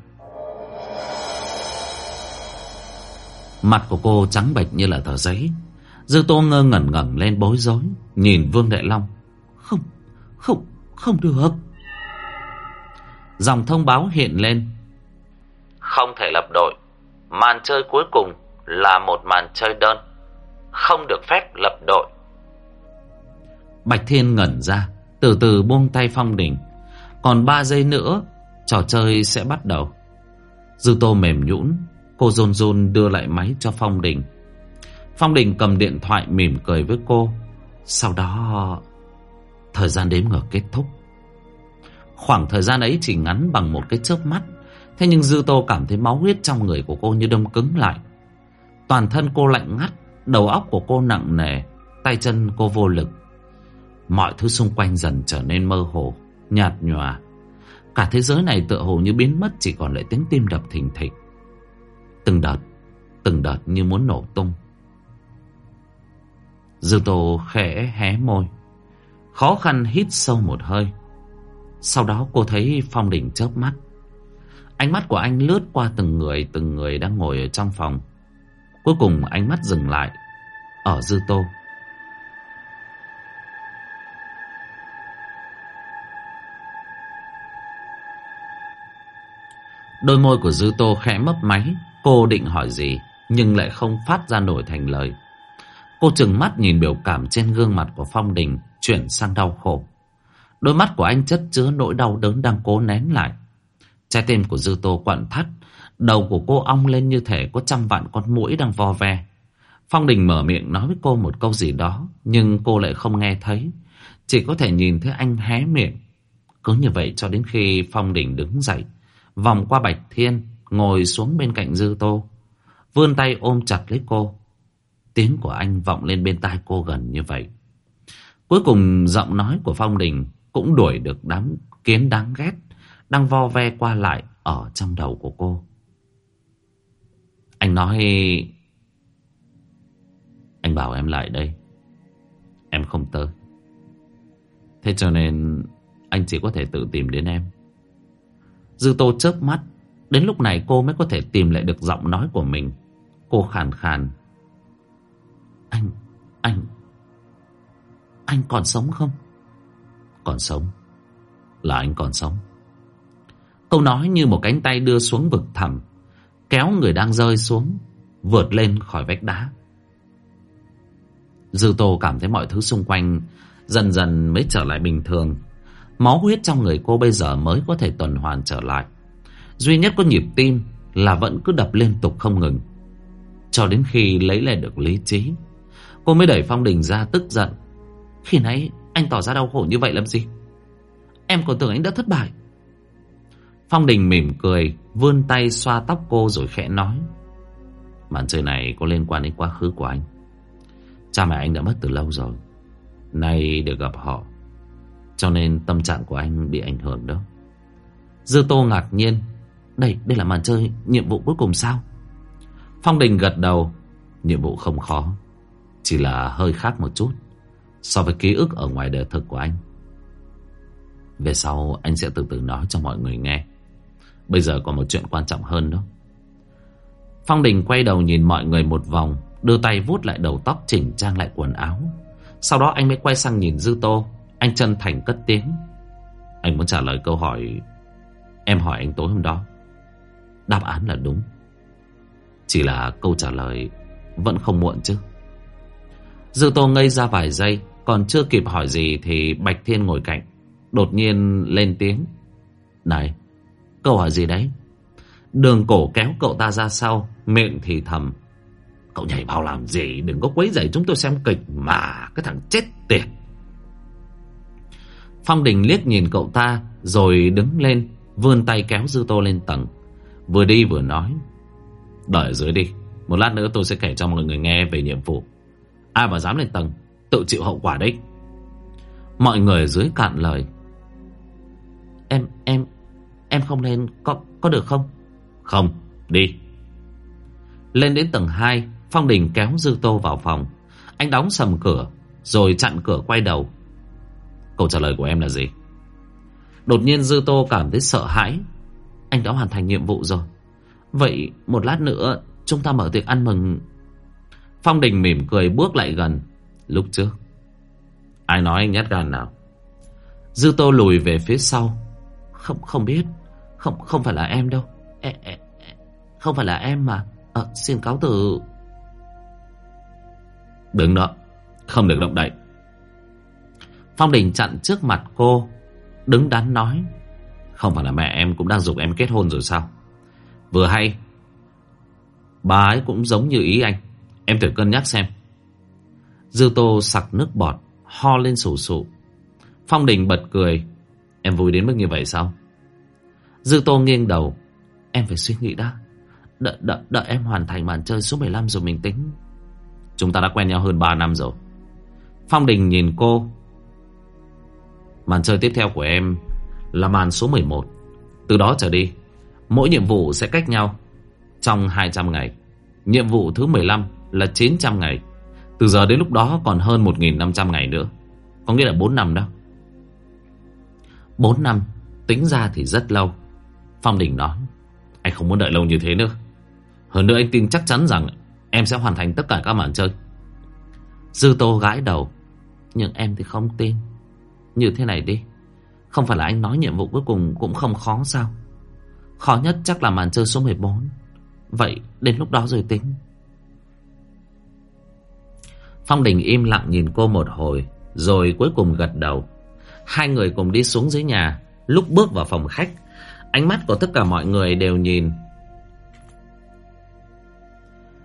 Mặt của cô trắng bệch như là tờ giấy. Dư Tô ngơ ngẩn ngẩn lên bối rối, nhìn Vương Đại Long. Không, không, không được. Dòng thông báo hiện lên. Không thể lập đội. Màn chơi cuối cùng là một màn chơi đơn. Không được phép lập đội. Bạch Thiên ngẩn ra, từ từ buông tay Phong Đình. Còn ba giây nữa, trò chơi sẽ bắt đầu. Dư Tô mềm nhũn, cô rôn rôn đưa lại máy cho Phong Đình. Phong Đình cầm điện thoại mỉm cười với cô. Sau đó, thời gian đếm ngược kết thúc. Khoảng thời gian ấy chỉ ngắn bằng một cái chớp mắt. Thế nhưng Dư Tô cảm thấy máu huyết trong người của cô như đông cứng lại. Toàn thân cô lạnh ngắt, đầu óc của cô nặng nề, tay chân cô vô lực. Mọi thứ xung quanh dần trở nên mơ hồ, nhạt nhòa. Cả thế giới này tựa hồ như biến mất chỉ còn lại tiếng tim đập thình thịch. Từng đợt, từng đợt như muốn nổ tung. Dư Tô khẽ hé môi, khó khăn hít sâu một hơi. Sau đó cô thấy Phong Đình chớp mắt. Ánh mắt của anh lướt qua từng người, từng người đang ngồi ở trong phòng. Cuối cùng ánh mắt dừng lại ở Dư Tô. Đôi môi của Dư Tô khẽ mấp máy, cô định hỏi gì, nhưng lại không phát ra nổi thành lời. Cô chừng mắt nhìn biểu cảm trên gương mặt của Phong Đình chuyển sang đau khổ. Đôi mắt của anh chất chứa nỗi đau đớn đang cố nén lại. Trái tim của Dư Tô quặn thắt, đầu của cô ong lên như thể có trăm vạn con mũi đang vo ve. Phong Đình mở miệng nói với cô một câu gì đó, nhưng cô lại không nghe thấy. Chỉ có thể nhìn thấy anh hé miệng. Cứ như vậy cho đến khi Phong Đình đứng dậy, vòng qua Bạch Thiên, ngồi xuống bên cạnh Dư Tô. Vươn tay ôm chặt lấy cô. Tiếng của anh vọng lên bên tai cô gần như vậy. Cuối cùng giọng nói của Phong Đình cũng đuổi được đám kiến đáng ghét đang vo ve qua lại ở trong đầu của cô. Anh nói... Anh bảo em lại đây. Em không tới. Thế cho nên anh chỉ có thể tự tìm đến em. Dư Tô chớp mắt. Đến lúc này cô mới có thể tìm lại được giọng nói của mình. Cô khàn khàn. Anh, anh, anh còn sống không? Còn sống. Là anh còn sống. Câu nói như một cánh tay đưa xuống vực thẳm. Kéo người đang rơi xuống. Vượt lên khỏi vách đá. Dư Tô cảm thấy mọi thứ xung quanh dần dần mới trở lại bình thường. Máu huyết trong người cô bây giờ mới có thể tuần hoàn trở lại. Duy nhất có nhịp tim là vẫn cứ đập liên tục không ngừng. Cho đến khi lấy lại được lý trí. Cô mới đẩy Phong Đình ra tức giận. Khi nãy anh tỏ ra đau khổ như vậy làm gì? Em còn tưởng anh đã thất bại. Phong Đình mỉm cười, vươn tay xoa tóc cô rồi khẽ nói. Màn chơi này có liên quan đến quá khứ của anh. Cha mẹ anh đã mất từ lâu rồi. Nay được gặp họ. Cho nên tâm trạng của anh bị ảnh hưởng đó. Dư Tô ngạc nhiên. Đây, đây là màn chơi nhiệm vụ cuối cùng sao? Phong Đình gật đầu. Nhiệm vụ không khó. Chỉ là hơi khác một chút so với ký ức ở ngoài đời thực của anh. Về sau anh sẽ từ từ nói cho mọi người nghe. Bây giờ còn một chuyện quan trọng hơn đó. Phong Đình quay đầu nhìn mọi người một vòng, đưa tay vuốt lại đầu tóc chỉnh trang lại quần áo. Sau đó anh mới quay sang nhìn Dư Tô, anh chân thành cất tiếng. Anh muốn trả lời câu hỏi em hỏi anh tối hôm đó. Đáp án là đúng. Chỉ là câu trả lời vẫn không muộn chứ. Dư Tô ngây ra vài giây, còn chưa kịp hỏi gì thì Bạch Thiên ngồi cạnh. Đột nhiên lên tiếng. Này, câu hỏi gì đấy? Đường cổ kéo cậu ta ra sau, miệng thì thầm. Cậu nhảy vào làm gì? Đừng có quấy rầy chúng tôi xem kịch mà, cái thằng chết tiệt. Phong Đình liếc nhìn cậu ta, rồi đứng lên, vươn tay kéo Dư Tô lên tầng. Vừa đi vừa nói. Đợi ở dưới đi, một lát nữa tôi sẽ kể cho mọi người nghe về nhiệm vụ. Ai mà dám lên tầng, tự chịu hậu quả đấy. Mọi người dưới cạn lời. Em, em, em không lên, có, có được không? Không, đi, Lên đến tầng 2 Phong Đình kéo Dư Tô vào phòng Anh đóng sầm cửa Rồi chặn cửa quay đầu Câu trả lời của em là gì? Đột nhiên Dư Tô cảm thấy sợ hãi. Anh đã hoàn thành nhiệm vụ rồi. Vậy một lát nữa Chúng ta mở tiệc ăn mừng. Phong Đình mỉm cười bước lại gần. Lúc trước Ai nói anh nhát gan nào? Dư Tô lùi về phía sau. Không không biết. Không không phải là em đâu. E, e, Không phải là em mà. À, Xin cáo từ. Đứng đó. Không được động đậy. Phong Đình chặn trước mặt cô Đứng đắn nói Không phải là mẹ em cũng đang dục em kết hôn rồi sao? Vừa hay Bà ấy cũng giống như ý anh Em thử cân nhắc xem. Dư tô sặc nước bọt Ho lên sủ sụ. Phong Đình bật cười Em vui đến mức như vậy sao? Dư tô nghiêng đầu Em phải suy nghĩ đã. Đợi, đợi, đợi em hoàn thành màn chơi số 15 rồi mình tính. Chúng ta đã quen nhau hơn 3 năm rồi. Phong Đình nhìn cô Màn chơi tiếp theo của em Là màn số 11 Từ đó trở đi, Mỗi nhiệm vụ sẽ cách nhau Trong 200 ngày. Nhiệm vụ thứ 15 là 900 ngày. Từ giờ đến lúc đó còn hơn 1.500 ngày nữa. Có nghĩa là 4 năm đó. 4 năm Tính ra thì rất lâu. Phong Đình nói, Anh không muốn đợi lâu như thế nữa. Hơn nữa anh tin chắc chắn rằng Em sẽ hoàn thành tất cả các màn chơi. Dư Tô gãi đầu, Nhưng em thì không tin. Như thế này đi. Không phải là anh nói nhiệm vụ cuối cùng cũng không khó sao? Khó nhất chắc là màn chơi số 14 Vậy đến lúc đó rồi tính. Phong Đình im lặng nhìn cô một hồi, Rồi cuối cùng gật đầu. Hai người cùng đi xuống dưới nhà, Lúc bước vào phòng khách, Ánh mắt của tất cả mọi người đều nhìn.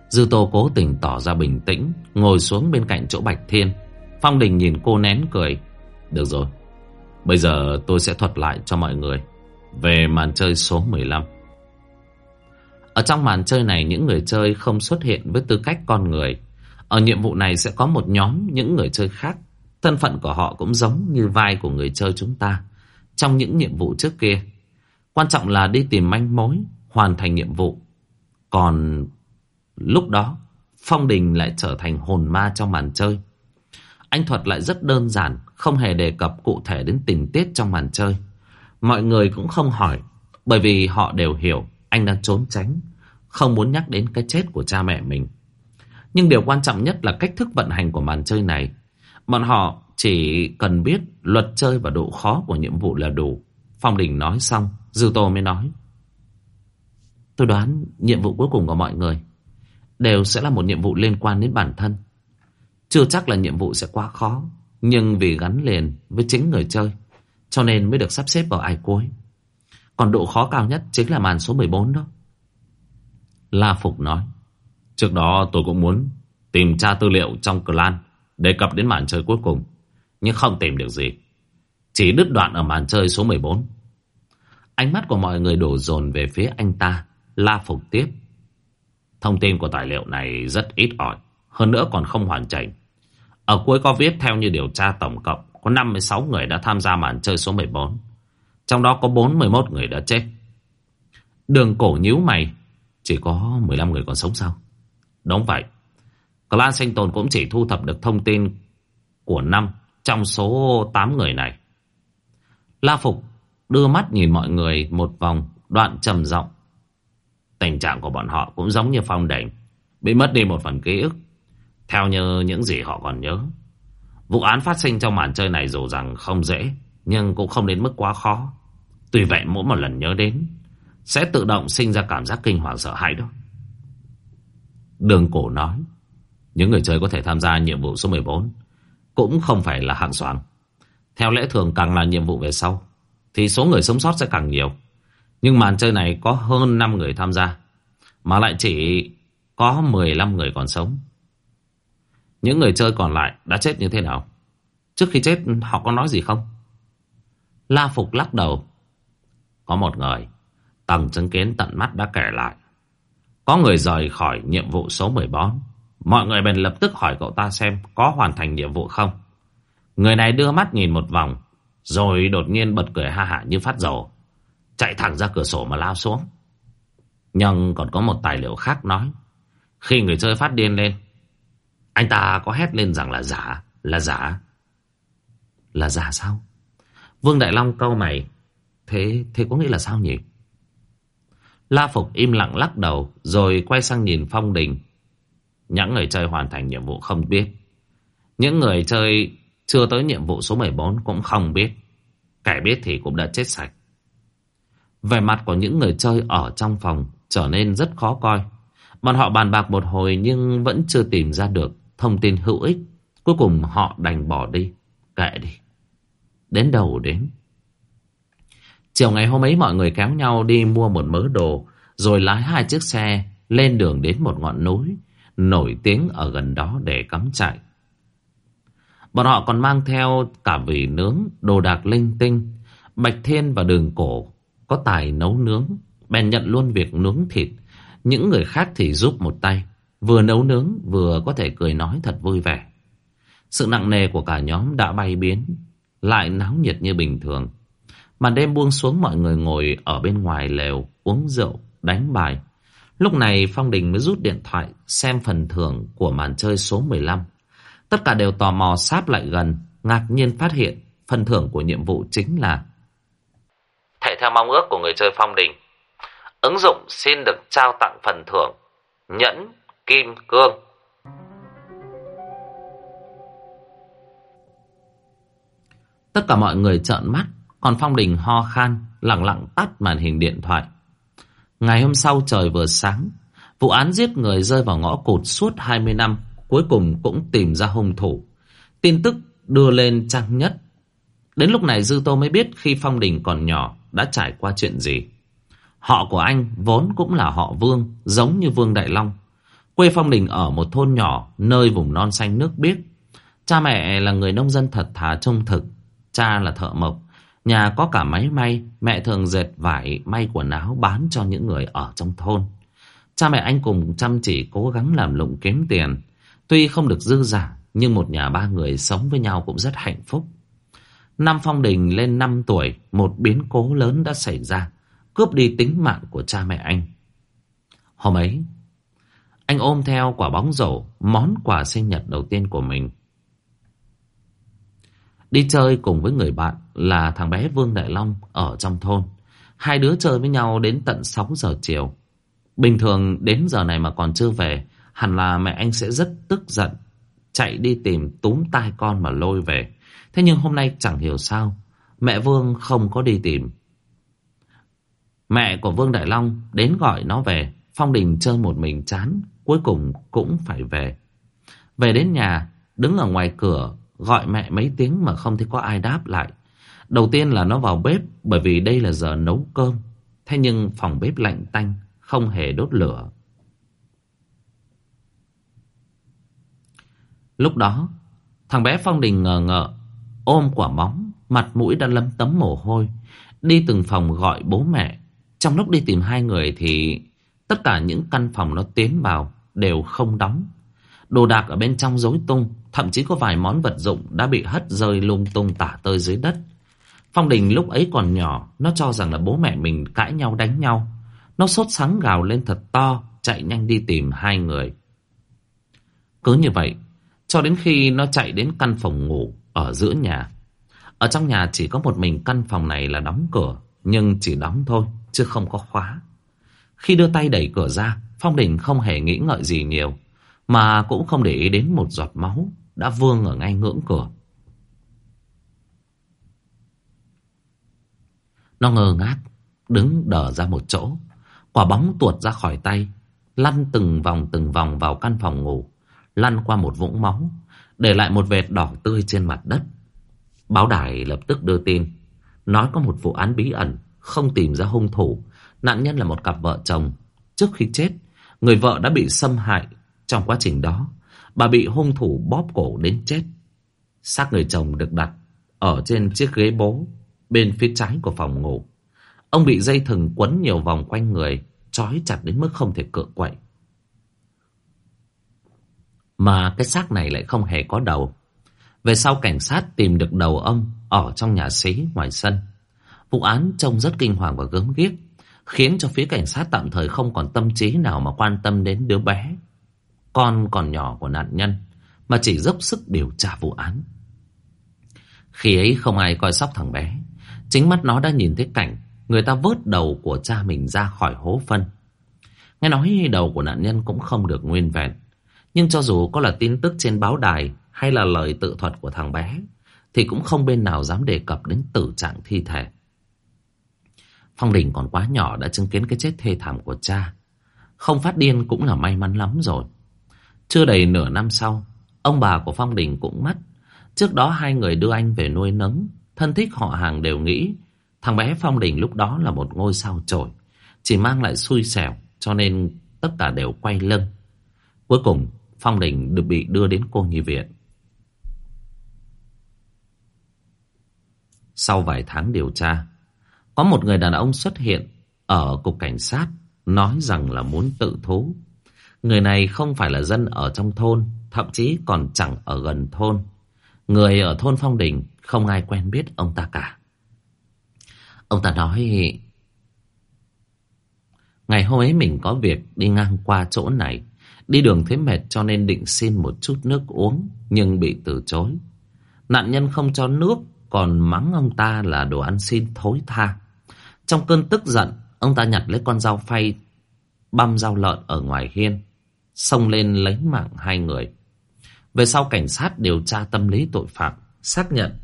Dư Tô cố tình tỏ ra bình tĩnh, Ngồi xuống bên cạnh chỗ Bạch Thiên. Phong Đình nhìn cô nén cười. Được rồi. Bây giờ tôi sẽ thuật lại cho mọi người Về màn chơi số 15 Ở trong màn chơi này, Những người chơi không xuất hiện với tư cách con người. Ở nhiệm vụ này sẽ có một nhóm Những người chơi khác. Thân phận của họ cũng giống như vai của người chơi chúng ta Trong những nhiệm vụ trước kia. Quan trọng là đi tìm manh mối, Hoàn thành nhiệm vụ. Còn lúc đó, Phong Đình lại trở thành hồn ma trong màn chơi. Anh thuật lại rất đơn giản Không hề đề cập cụ thể đến tình tiết trong màn chơi Mọi người cũng không hỏi Bởi vì họ đều hiểu Anh đang trốn tránh Không muốn nhắc đến cái chết của cha mẹ mình Nhưng điều quan trọng nhất là cách thức vận hành của màn chơi này Bọn họ chỉ cần biết luật chơi và độ khó của nhiệm vụ là đủ. Phong Đình nói xong, Dư Tô mới nói. Tôi đoán nhiệm vụ cuối cùng của mọi người đều sẽ là một nhiệm vụ liên quan đến bản thân. Chưa chắc là nhiệm vụ sẽ quá khó, nhưng vì gắn liền với chính người chơi, cho nên mới được sắp xếp vào ai cuối. Còn độ khó cao nhất chính là màn số 14 đó. La Phục nói. Trước đó tôi cũng muốn tìm tra tư liệu trong clan đề cập đến màn chơi cuối cùng, nhưng không tìm được gì. Chỉ đứt đoạn ở màn chơi số 14. Ánh mắt của mọi người đổ dồn về phía anh ta, la phục tiếp. Thông tin của tài liệu này rất ít ỏi, hơn nữa còn không hoàn chỉnh. Ở cuối có viết theo như điều tra tổng cộng, có 56 người đã tham gia màn chơi số 14. Trong đó có 41 người đã chết. Đường cổ nhíu mày, chỉ có 15 người còn sống sao? Đúng vậy. Clan sinh tồn cũng chỉ thu thập được thông tin của năm trong số 8 người này. La Phục đưa mắt nhìn mọi người một vòng, đoạn trầm giọng. Tình trạng của bọn họ cũng giống như phong đỉnh, bị mất đi một phần ký ức, theo như những gì họ còn nhớ. Vụ án phát sinh trong màn chơi này dù rằng không dễ, nhưng cũng không đến mức quá khó. Tuy vậy mỗi một lần nhớ đến, sẽ tự động sinh ra cảm giác kinh hoàng sợ hãi đó. Đường cổ nói. Những người chơi có thể tham gia nhiệm vụ số 14 cũng không phải là hạng soạn. Theo lẽ thường càng là nhiệm vụ về sau thì số người sống sót sẽ càng nhiều. Nhưng màn chơi này có hơn 5 người tham gia mà lại chỉ có 15 người còn sống. Những người chơi còn lại đã chết như thế nào? Trước khi chết họ có nói gì không? La Phục lắc đầu. Có một người, tầng chứng kiến tận mắt đã kể lại. Có người rời khỏi nhiệm vụ số 14 Mọi người bèn lập tức hỏi cậu ta xem có hoàn thành nhiệm vụ không. Người này đưa mắt nhìn một vòng, rồi đột nhiên bật cười ha hả như phát dầu, chạy thẳng ra cửa sổ mà lao xuống. Nhưng còn có một tài liệu khác nói, Khi người chơi phát điên lên, anh ta có hét lên rằng là giả, là giả. Là giả sao? Vương Đại Long câu mày. Thế, thế có nghĩa là sao nhỉ? La Phục im lặng lắc đầu rồi quay sang nhìn Phong Đình. Những người chơi hoàn thành nhiệm vụ không biết. Những người chơi chưa tới nhiệm vụ số 14 cũng không biết. Kẻ biết thì cũng đã chết sạch. Về mặt của những người chơi ở trong phòng trở nên rất khó coi. Bọn họ bàn bạc một hồi nhưng vẫn chưa tìm ra được thông tin hữu ích. Cuối cùng họ đành bỏ đi. Kệ đi. Đến đầu đến. Chiều ngày hôm ấy mọi người kéo nhau đi mua một mớ đồ rồi lái hai chiếc xe lên đường đến một ngọn núi nổi tiếng ở gần đó để cắm trại. Bọn họ còn mang theo cả vỉ nướng, đồ đạc linh tinh. Bạch Thiên và Đường Cổ có tài nấu nướng, bèn nhận luôn việc nướng thịt. Những người khác thì giúp một tay, vừa nấu nướng vừa có thể cười nói thật vui vẻ. Sự nặng nề của cả nhóm đã bay biến, lại náo nhiệt như bình thường. Màn đêm buông xuống mọi người ngồi ở bên ngoài lều, uống rượu, đánh bài. Lúc này Phong Đình mới rút điện thoại xem phần thưởng của màn chơi số 15. Tất cả đều tò mò sáp lại gần, ngạc nhiên phát hiện phần thưởng của nhiệm vụ chính là Thể theo mong ước của người chơi Phong Đình. Ứng dụng xin được trao tặng phần thưởng Nhẫn Kim Cương. Tất cả mọi người trợn mắt, còn Phong Đình ho khan, lặng lặng tắt màn hình điện thoại. Ngày hôm sau trời vừa sáng, vụ án giết người rơi vào ngõ cụt suốt 20 năm, cuối cùng cũng tìm ra hung thủ. Tin tức đưa lên trang nhất. Đến lúc này Dư Tô mới biết khi Phong Đình còn nhỏ đã trải qua chuyện gì. Họ của anh vốn cũng là họ Vương, giống như Vương Đại Long. Quê Phong Đình ở một thôn nhỏ, nơi vùng non xanh nước biếc. Cha mẹ là người nông dân thật thà trung thực. Cha là thợ mộc. Nhà có cả máy may, mẹ thường dệt vải may quần áo bán cho những người ở trong thôn. Cha mẹ anh cùng chăm chỉ cố gắng làm lụng kiếm tiền. Tuy không được dư giả, nhưng một nhà ba người sống với nhau cũng rất hạnh phúc. Năm Phong Đình lên 5 tuổi, một biến cố lớn đã xảy ra, cướp đi tính mạng của cha mẹ anh. Hôm ấy, anh ôm theo quả bóng rổ, món quà sinh nhật đầu tiên của mình. Đi chơi cùng với người bạn là thằng bé Vương Đại Long ở trong thôn. Hai đứa chơi với nhau đến tận 6 giờ chiều. Bình thường đến giờ này mà còn chưa về, hẳn là mẹ anh sẽ rất tức giận. Chạy đi tìm túm tai con mà lôi về. Thế nhưng hôm nay chẳng hiểu sao, mẹ Vương không có đi tìm. Mẹ của Vương Đại Long đến gọi nó về. Phong Đình chơi một mình chán, cuối cùng cũng phải về. Về đến nhà, đứng ở ngoài cửa Gọi mẹ mấy tiếng mà không thấy có ai đáp lại. Đầu tiên là nó vào bếp Bởi vì đây là giờ nấu cơm. Thế nhưng phòng bếp lạnh tanh Không hề đốt lửa. Lúc đó Thằng bé Phong Đình ngờ ngợ Ôm quả móng Mặt mũi đã lấm tấm mồ hôi Đi từng phòng gọi bố mẹ. Trong lúc đi tìm hai người thì Tất cả những căn phòng nó tiến vào. Đều không đóng Đồ đạc ở bên trong rối tung Thậm chí có vài món vật dụng đã bị hất rơi lung tung tả tơi dưới đất. Phong Đình lúc ấy còn nhỏ, nó cho rằng là bố mẹ mình cãi nhau đánh nhau. Nó sốt sắng gào lên thật to, chạy nhanh đi tìm hai người. Cứ như vậy, cho đến khi nó chạy đến căn phòng ngủ ở giữa nhà. Ở trong nhà chỉ có một mình căn phòng này là đóng cửa, nhưng chỉ đóng thôi, chứ không có khóa. Khi đưa tay đẩy cửa ra, Phong Đình không hề nghĩ ngợi gì nhiều, mà cũng không để ý đến một giọt máu đã vương ở ngay ngưỡng cửa. Nó ngơ ngác, đứng đờ ra một chỗ. Quả bóng tuột ra khỏi tay, lăn từng vòng từng vòng vào căn phòng ngủ, lăn qua một vũng máu, để lại một vệt đỏ tươi trên mặt đất. Báo đài lập tức đưa tin, nói có một vụ án bí ẩn, không tìm ra hung thủ. Nạn nhân là một cặp vợ chồng. Trước khi chết, người vợ đã bị xâm hại. Trong quá trình đó, Bà bị hung thủ bóp cổ đến chết. Xác người chồng được đặt ở trên chiếc ghế bố bên phía trái của phòng ngủ. Ông bị dây thừng quấn nhiều vòng quanh người, trói chặt đến mức không thể cựa quậy. Mà cái xác này lại không hề có đầu. Về sau cảnh sát tìm được đầu ông ở trong nhà xí ngoài sân. Vụ án trông rất kinh hoàng và gớm ghiếc, khiến cho phía cảnh sát tạm thời không còn tâm trí nào mà quan tâm đến đứa bé. con còn nhỏ của nạn nhân mà chỉ dốc sức điều tra vụ án. Khi ấy không ai coi sóc thằng bé, chính mắt nó đã nhìn thấy cảnh người ta vớt đầu của cha mình ra khỏi hố phân. Nghe nói đầu của nạn nhân cũng không được nguyên vẹn, nhưng cho dù có là tin tức trên báo đài hay là lời tự thuật của thằng bé, thì cũng không bên nào dám đề cập đến tử trạng thi thể. Phong Đình còn quá nhỏ đã chứng kiến cái chết thê thảm của cha. Không phát điên cũng là may mắn lắm rồi. Chưa đầy nửa năm sau, ông bà của Phong Đình cũng mất. Trước đó hai người đưa anh về nuôi nấng. Thân thích họ hàng đều nghĩ thằng bé Phong Đình lúc đó là một ngôi sao trổi. Chỉ mang lại xui xẻo cho nên tất cả đều quay lưng. Cuối cùng Phong Đình được bị đưa đến cô nhi viện. Sau vài tháng điều tra, có một người đàn ông xuất hiện ở cục cảnh sát nói rằng là muốn tự thú. Người này không phải là dân ở trong thôn, thậm chí còn chẳng ở gần thôn. Người ở thôn Phong Đình không ai quen biết ông ta cả. Ông ta nói Ngày hôm ấy mình có việc đi ngang qua chỗ này Đi đường thấy mệt cho nên định xin một chút nước uống Nhưng bị từ chối Nạn nhân không cho nước Còn mắng ông ta là đồ ăn xin thối tha trong cơn tức giận, Ông ta nhặt lấy con dao phay, Băm dao lợn ở ngoài hiên, Xông lên lấy mạng hai người. Về sau cảnh sát điều tra tâm lý tội phạm, Xác nhận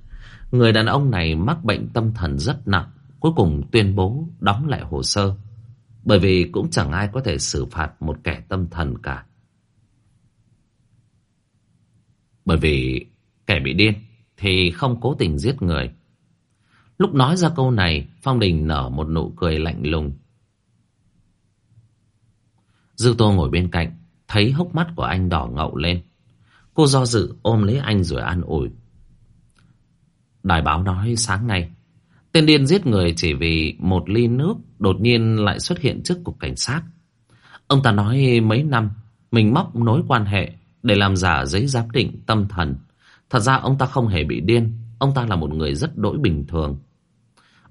Người đàn ông này mắc bệnh tâm thần rất nặng, Cuối cùng tuyên bố đóng lại hồ sơ. Bởi vì cũng chẳng ai có thể xử phạt một kẻ tâm thần cả. Bởi vì kẻ bị điên Thì không cố tình giết người. Lúc nói ra câu này, Phong Đình nở một nụ cười lạnh lùng. Dư Tô ngồi bên cạnh, Thấy hốc mắt của anh đỏ ngậu lên. Cô do dự ôm lấy anh rồi an ủi. Đài báo nói sáng nay, Tên điên giết người chỉ vì một ly nước Đột nhiên lại xuất hiện trước cục cảnh sát. Ông ta nói mấy năm, Mình móc nối quan hệ Để làm giả giấy giám định tâm thần. Thật ra ông ta không hề bị điên Ông ta là một người rất đỗi bình thường.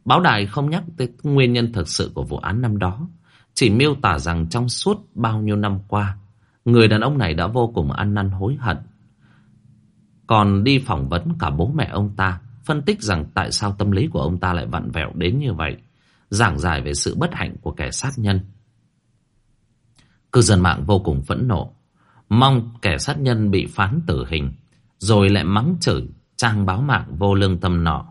Báo đài không nhắc tới nguyên nhân thực sự của vụ án năm đó Chỉ miêu tả rằng trong suốt bao nhiêu năm qua Người đàn ông này đã vô cùng ăn năn hối hận. Còn đi phỏng vấn cả bố mẹ ông ta phân tích rằng tại sao tâm lý của ông ta lại vặn vẹo đến như vậy, giảng giải về sự bất hạnh của kẻ sát nhân. Cư dân mạng vô cùng phẫn nộ, mong kẻ sát nhân bị phán tử hình, rồi lại mắng chửi trang báo mạng vô lương tâm nọ.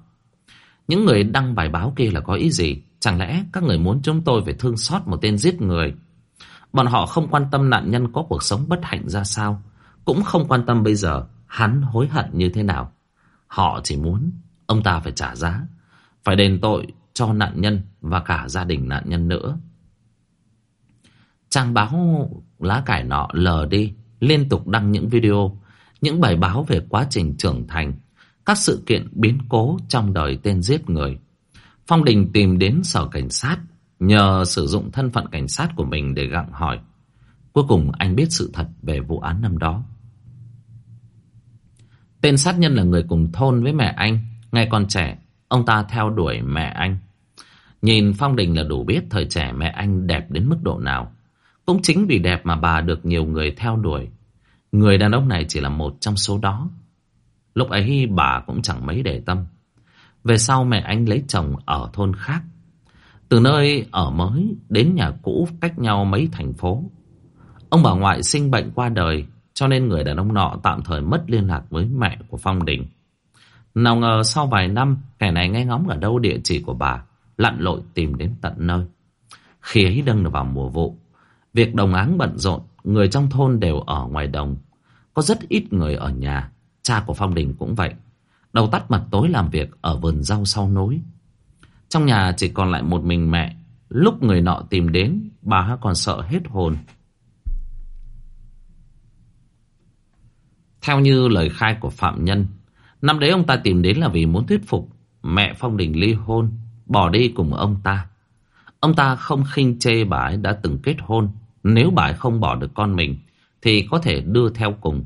Những người đăng bài báo kia là có ý gì? Chẳng lẽ các người muốn chúng tôi phải thương xót một tên giết người? Bọn họ không quan tâm nạn nhân có cuộc sống bất hạnh ra sao, cũng không quan tâm bây giờ hắn hối hận như thế nào. Họ chỉ muốn ông ta phải trả giá, phải đền tội cho nạn nhân và cả gia đình nạn nhân nữa. Trang báo lá cải nọ lờ đi, liên tục đăng những video, những bài báo về quá trình trưởng thành, các sự kiện biến cố trong đời tên giết người. Phong Đình tìm đến sở cảnh sát, nhờ sử dụng thân phận cảnh sát của mình để gặng hỏi. Cuối cùng anh biết sự thật về vụ án năm đó. Tên sát nhân là người cùng thôn với mẹ anh. Ngày còn trẻ, ông ta theo đuổi mẹ anh. Nhìn Phong Đình là đủ biết thời trẻ mẹ anh đẹp đến mức độ nào. Cũng chính vì đẹp mà bà được nhiều người theo đuổi. Người đàn ông này chỉ là một trong số đó. Lúc ấy bà cũng chẳng mấy để tâm. Về sau mẹ anh lấy chồng ở thôn khác. Từ nơi ở mới đến nhà cũ cách nhau mấy thành phố. Ông bà ngoại sinh bệnh qua đời cho nên người đàn ông nọ tạm thời mất liên lạc với mẹ của Phong Đình. Nào ngờ sau vài năm, kẻ này nghe ngóng ở đâu địa chỉ của bà, lặn lội tìm đến tận nơi. Khi ấy đang vào mùa vụ, việc đồng áng bận rộn, người trong thôn đều ở ngoài đồng. Có rất ít người ở nhà, cha của Phong Đình cũng vậy. Đầu tắt mặt tối làm việc ở vườn rau sau nối. Trong nhà chỉ còn lại một mình mẹ. Lúc người nọ tìm đến, bà còn sợ hết hồn. Theo như lời khai của phạm nhân, năm đấy ông ta tìm đến là vì muốn thuyết phục mẹ Phong Đình ly hôn, bỏ đi cùng ông ta. Ông ta không khinh chê bà ấy đã từng kết hôn. Nếu bà ấy không bỏ được con mình, thì có thể đưa theo cùng.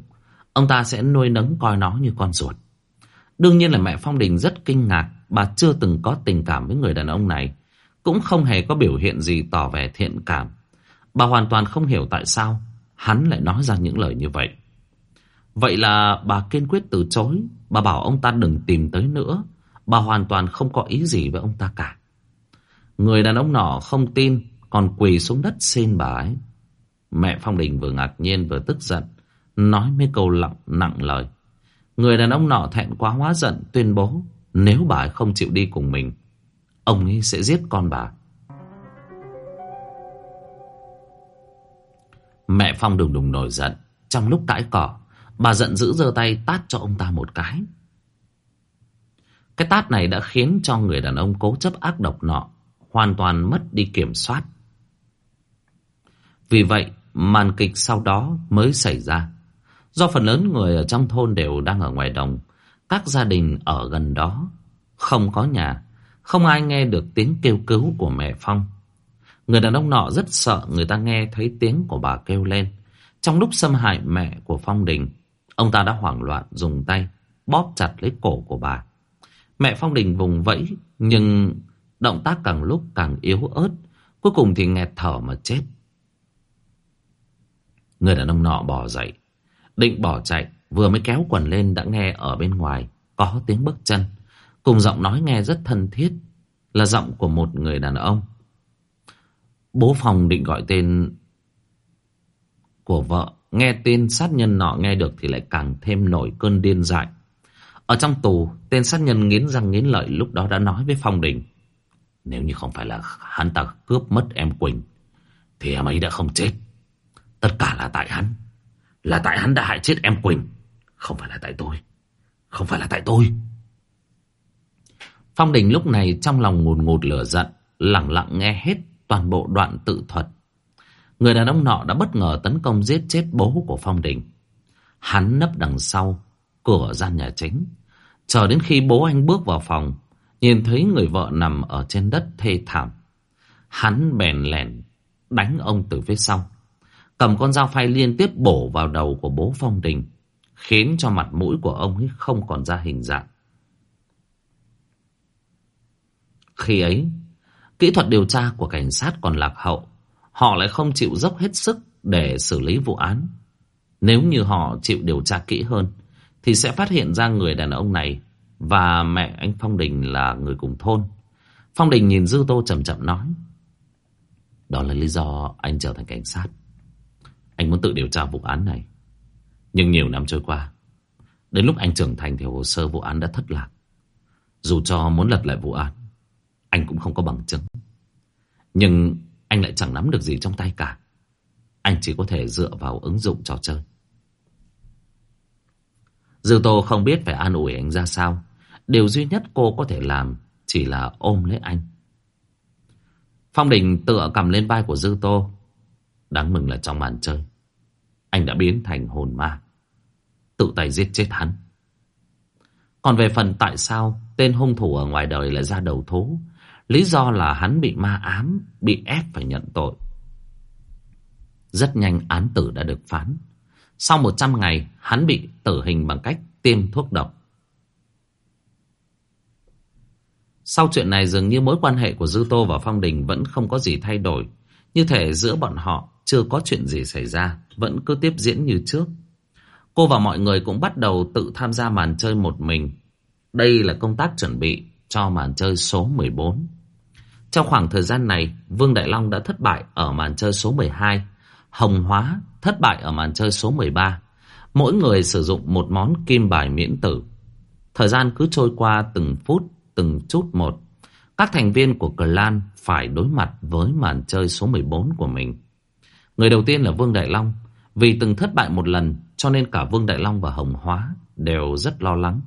Ông ta sẽ nuôi nấng coi nó như con ruột. Đương nhiên là mẹ Phong Đình rất kinh ngạc, bà chưa từng có tình cảm với người đàn ông này. Cũng không hề có biểu hiện gì tỏ vẻ thiện cảm. Bà hoàn toàn không hiểu tại sao Hắn lại nói ra những lời như vậy. Vậy là bà kiên quyết từ chối. Bà bảo ông ta đừng tìm tới nữa. Bà hoàn toàn không có ý gì với ông ta cả. Người đàn ông nọ không tin Còn quỳ xuống đất xin bà ấy. Mẹ Phong Đình vừa ngạc nhiên vừa tức giận. Nói mấy câu lặng nặng lời. Người đàn ông nọ thẹn quá hóa giận, tuyên bố, Nếu bà ấy không chịu đi cùng mình, Ông ấy sẽ giết con bà. Mẹ Phong đùng đùng nổi giận. Trong lúc cãi cỏ Bà giận dữ giơ tay tát cho ông ta một cái. Cái tát này đã khiến cho người đàn ông cố chấp ác độc nọ Hoàn toàn mất đi kiểm soát. Vì vậy, màn kịch sau đó mới xảy ra. Do phần lớn người ở trong thôn đều đang ở ngoài đồng, Các gia đình ở gần đó. Không có nhà, Không ai nghe được tiếng kêu cứu của mẹ Phong. Người đàn ông nọ rất sợ người ta nghe thấy tiếng của bà kêu lên. Trong lúc xâm hại mẹ của Phong Đình, Ông ta đã hoảng loạn dùng tay Bóp chặt lấy cổ của bà. Mẹ Phong Đình vùng vẫy, Nhưng động tác càng lúc càng yếu ớt, Cuối cùng thì nghẹt thở mà chết. Người đàn ông nọ bỏ dậy. Định bỏ chạy, Vừa mới kéo quần lên đã nghe ở bên ngoài Có tiếng bước chân. Cùng giọng nói nghe rất thân thiết Là giọng của một người đàn ông. Bố phòng định gọi tên Của vợ, Nghe tên sát nhân nọ nghe được Thì lại càng thêm nổi cơn điên dại. Ở trong tù, Tên sát nhân nghiến răng nghiến lợi Lúc đó đã nói với Phong Đình, Nếu như không phải là hắn ta cướp mất em Quỳnh, Thì em ấy đã không chết. Tất cả là tại hắn là tại hắn đã hại chết em Quỳnh. Không phải là tại tôi. Không phải là tại tôi. Phong Đình lúc này trong lòng ngùn ngụt lửa giận, Lặng lặng nghe hết toàn bộ đoạn tự thuật. Người đàn ông nọ đã bất ngờ tấn công giết chết bố của Phong Đình. Hắn nấp đằng sau, Cửa gian nhà chính. Chờ đến khi bố anh bước vào phòng, Nhìn thấy người vợ nằm ở trên đất thê thảm. Hắn bèn lèn Đánh ông từ phía sau cầm con dao phay liên tiếp bổ vào đầu của bố Phong Đình, khiến cho mặt mũi của ông ấy không còn ra hình dạng. Khi ấy, kỹ thuật điều tra của cảnh sát còn lạc hậu, họ lại không chịu dốc hết sức để xử lý vụ án. Nếu như họ chịu điều tra kỹ hơn, thì sẽ phát hiện ra người đàn ông này và mẹ anh Phong Đình là người cùng thôn. Phong Đình nhìn Dư Tô chậm chậm nói. Đó là lý do anh trở thành cảnh sát. Anh muốn tự điều tra vụ án này. Nhưng nhiều năm trôi qua, Đến lúc anh trưởng thành thì hồ sơ vụ án đã thất lạc. Dù cho muốn lật lại vụ án, Anh cũng không có bằng chứng. Nhưng anh lại chẳng nắm được gì trong tay cả. Anh chỉ có thể dựa vào ứng dụng trò chơi. Dư Tô không biết phải an ủi anh ra sao. Điều duy nhất cô có thể làm Chỉ là ôm lấy anh. Phong Đình tựa cầm lên vai của Dư Tô. Đáng mừng là trong màn chơi. Anh đã biến thành hồn ma. Tự tay giết chết hắn. Còn về phần tại sao Tên hung thủ ở ngoài đời lại ra đầu thú, Lý do là hắn bị ma ám, Bị ép phải nhận tội. Rất nhanh án tử đã được phán. Sau 100 ngày, Hắn bị tử hình bằng cách tiêm thuốc độc. Sau chuyện này dường như mối quan hệ của Dư Tô và Phong Đình vẫn không có gì thay đổi. Như thể giữa bọn họ chưa có chuyện gì xảy ra, vẫn cứ tiếp diễn như trước. Cô và mọi người cũng bắt đầu tự tham gia màn chơi một mình. Đây là công tác chuẩn bị cho màn chơi số 14. Trong khoảng thời gian này, Vương Đại Long đã thất bại ở màn chơi số 12, Hồng Hóa thất bại ở màn chơi số 13. Mỗi người sử dụng một món kim bài miễn tử. Thời gian cứ trôi qua từng phút, từng chút một. Các thành viên của clan phải đối mặt với màn chơi số 14 của mình. Người đầu tiên là Vương Đại Long. Vì từng thất bại một lần cho nên cả Vương Đại Long và Hồng Hóa đều rất lo lắng.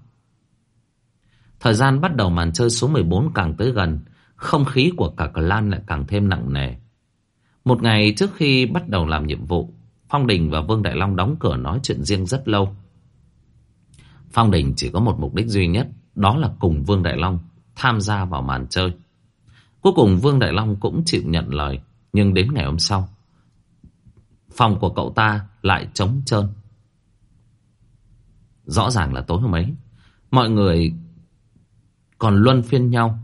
Thời gian bắt đầu màn chơi số 14 càng tới gần, không khí của cả clan lại càng thêm nặng nề. Một ngày trước khi bắt đầu làm nhiệm vụ, Phong Đình và Vương Đại Long đóng cửa nói chuyện riêng rất lâu. Phong Đình chỉ có một mục đích duy nhất, đó là cùng Vương Đại Long tham gia vào màn chơi. Cuối cùng Vương Đại Long cũng chịu nhận lời, nhưng đến ngày hôm sau, Phòng của cậu ta lại trống trơn. Rõ ràng là tối hôm ấy, mọi người còn luân phiên nhau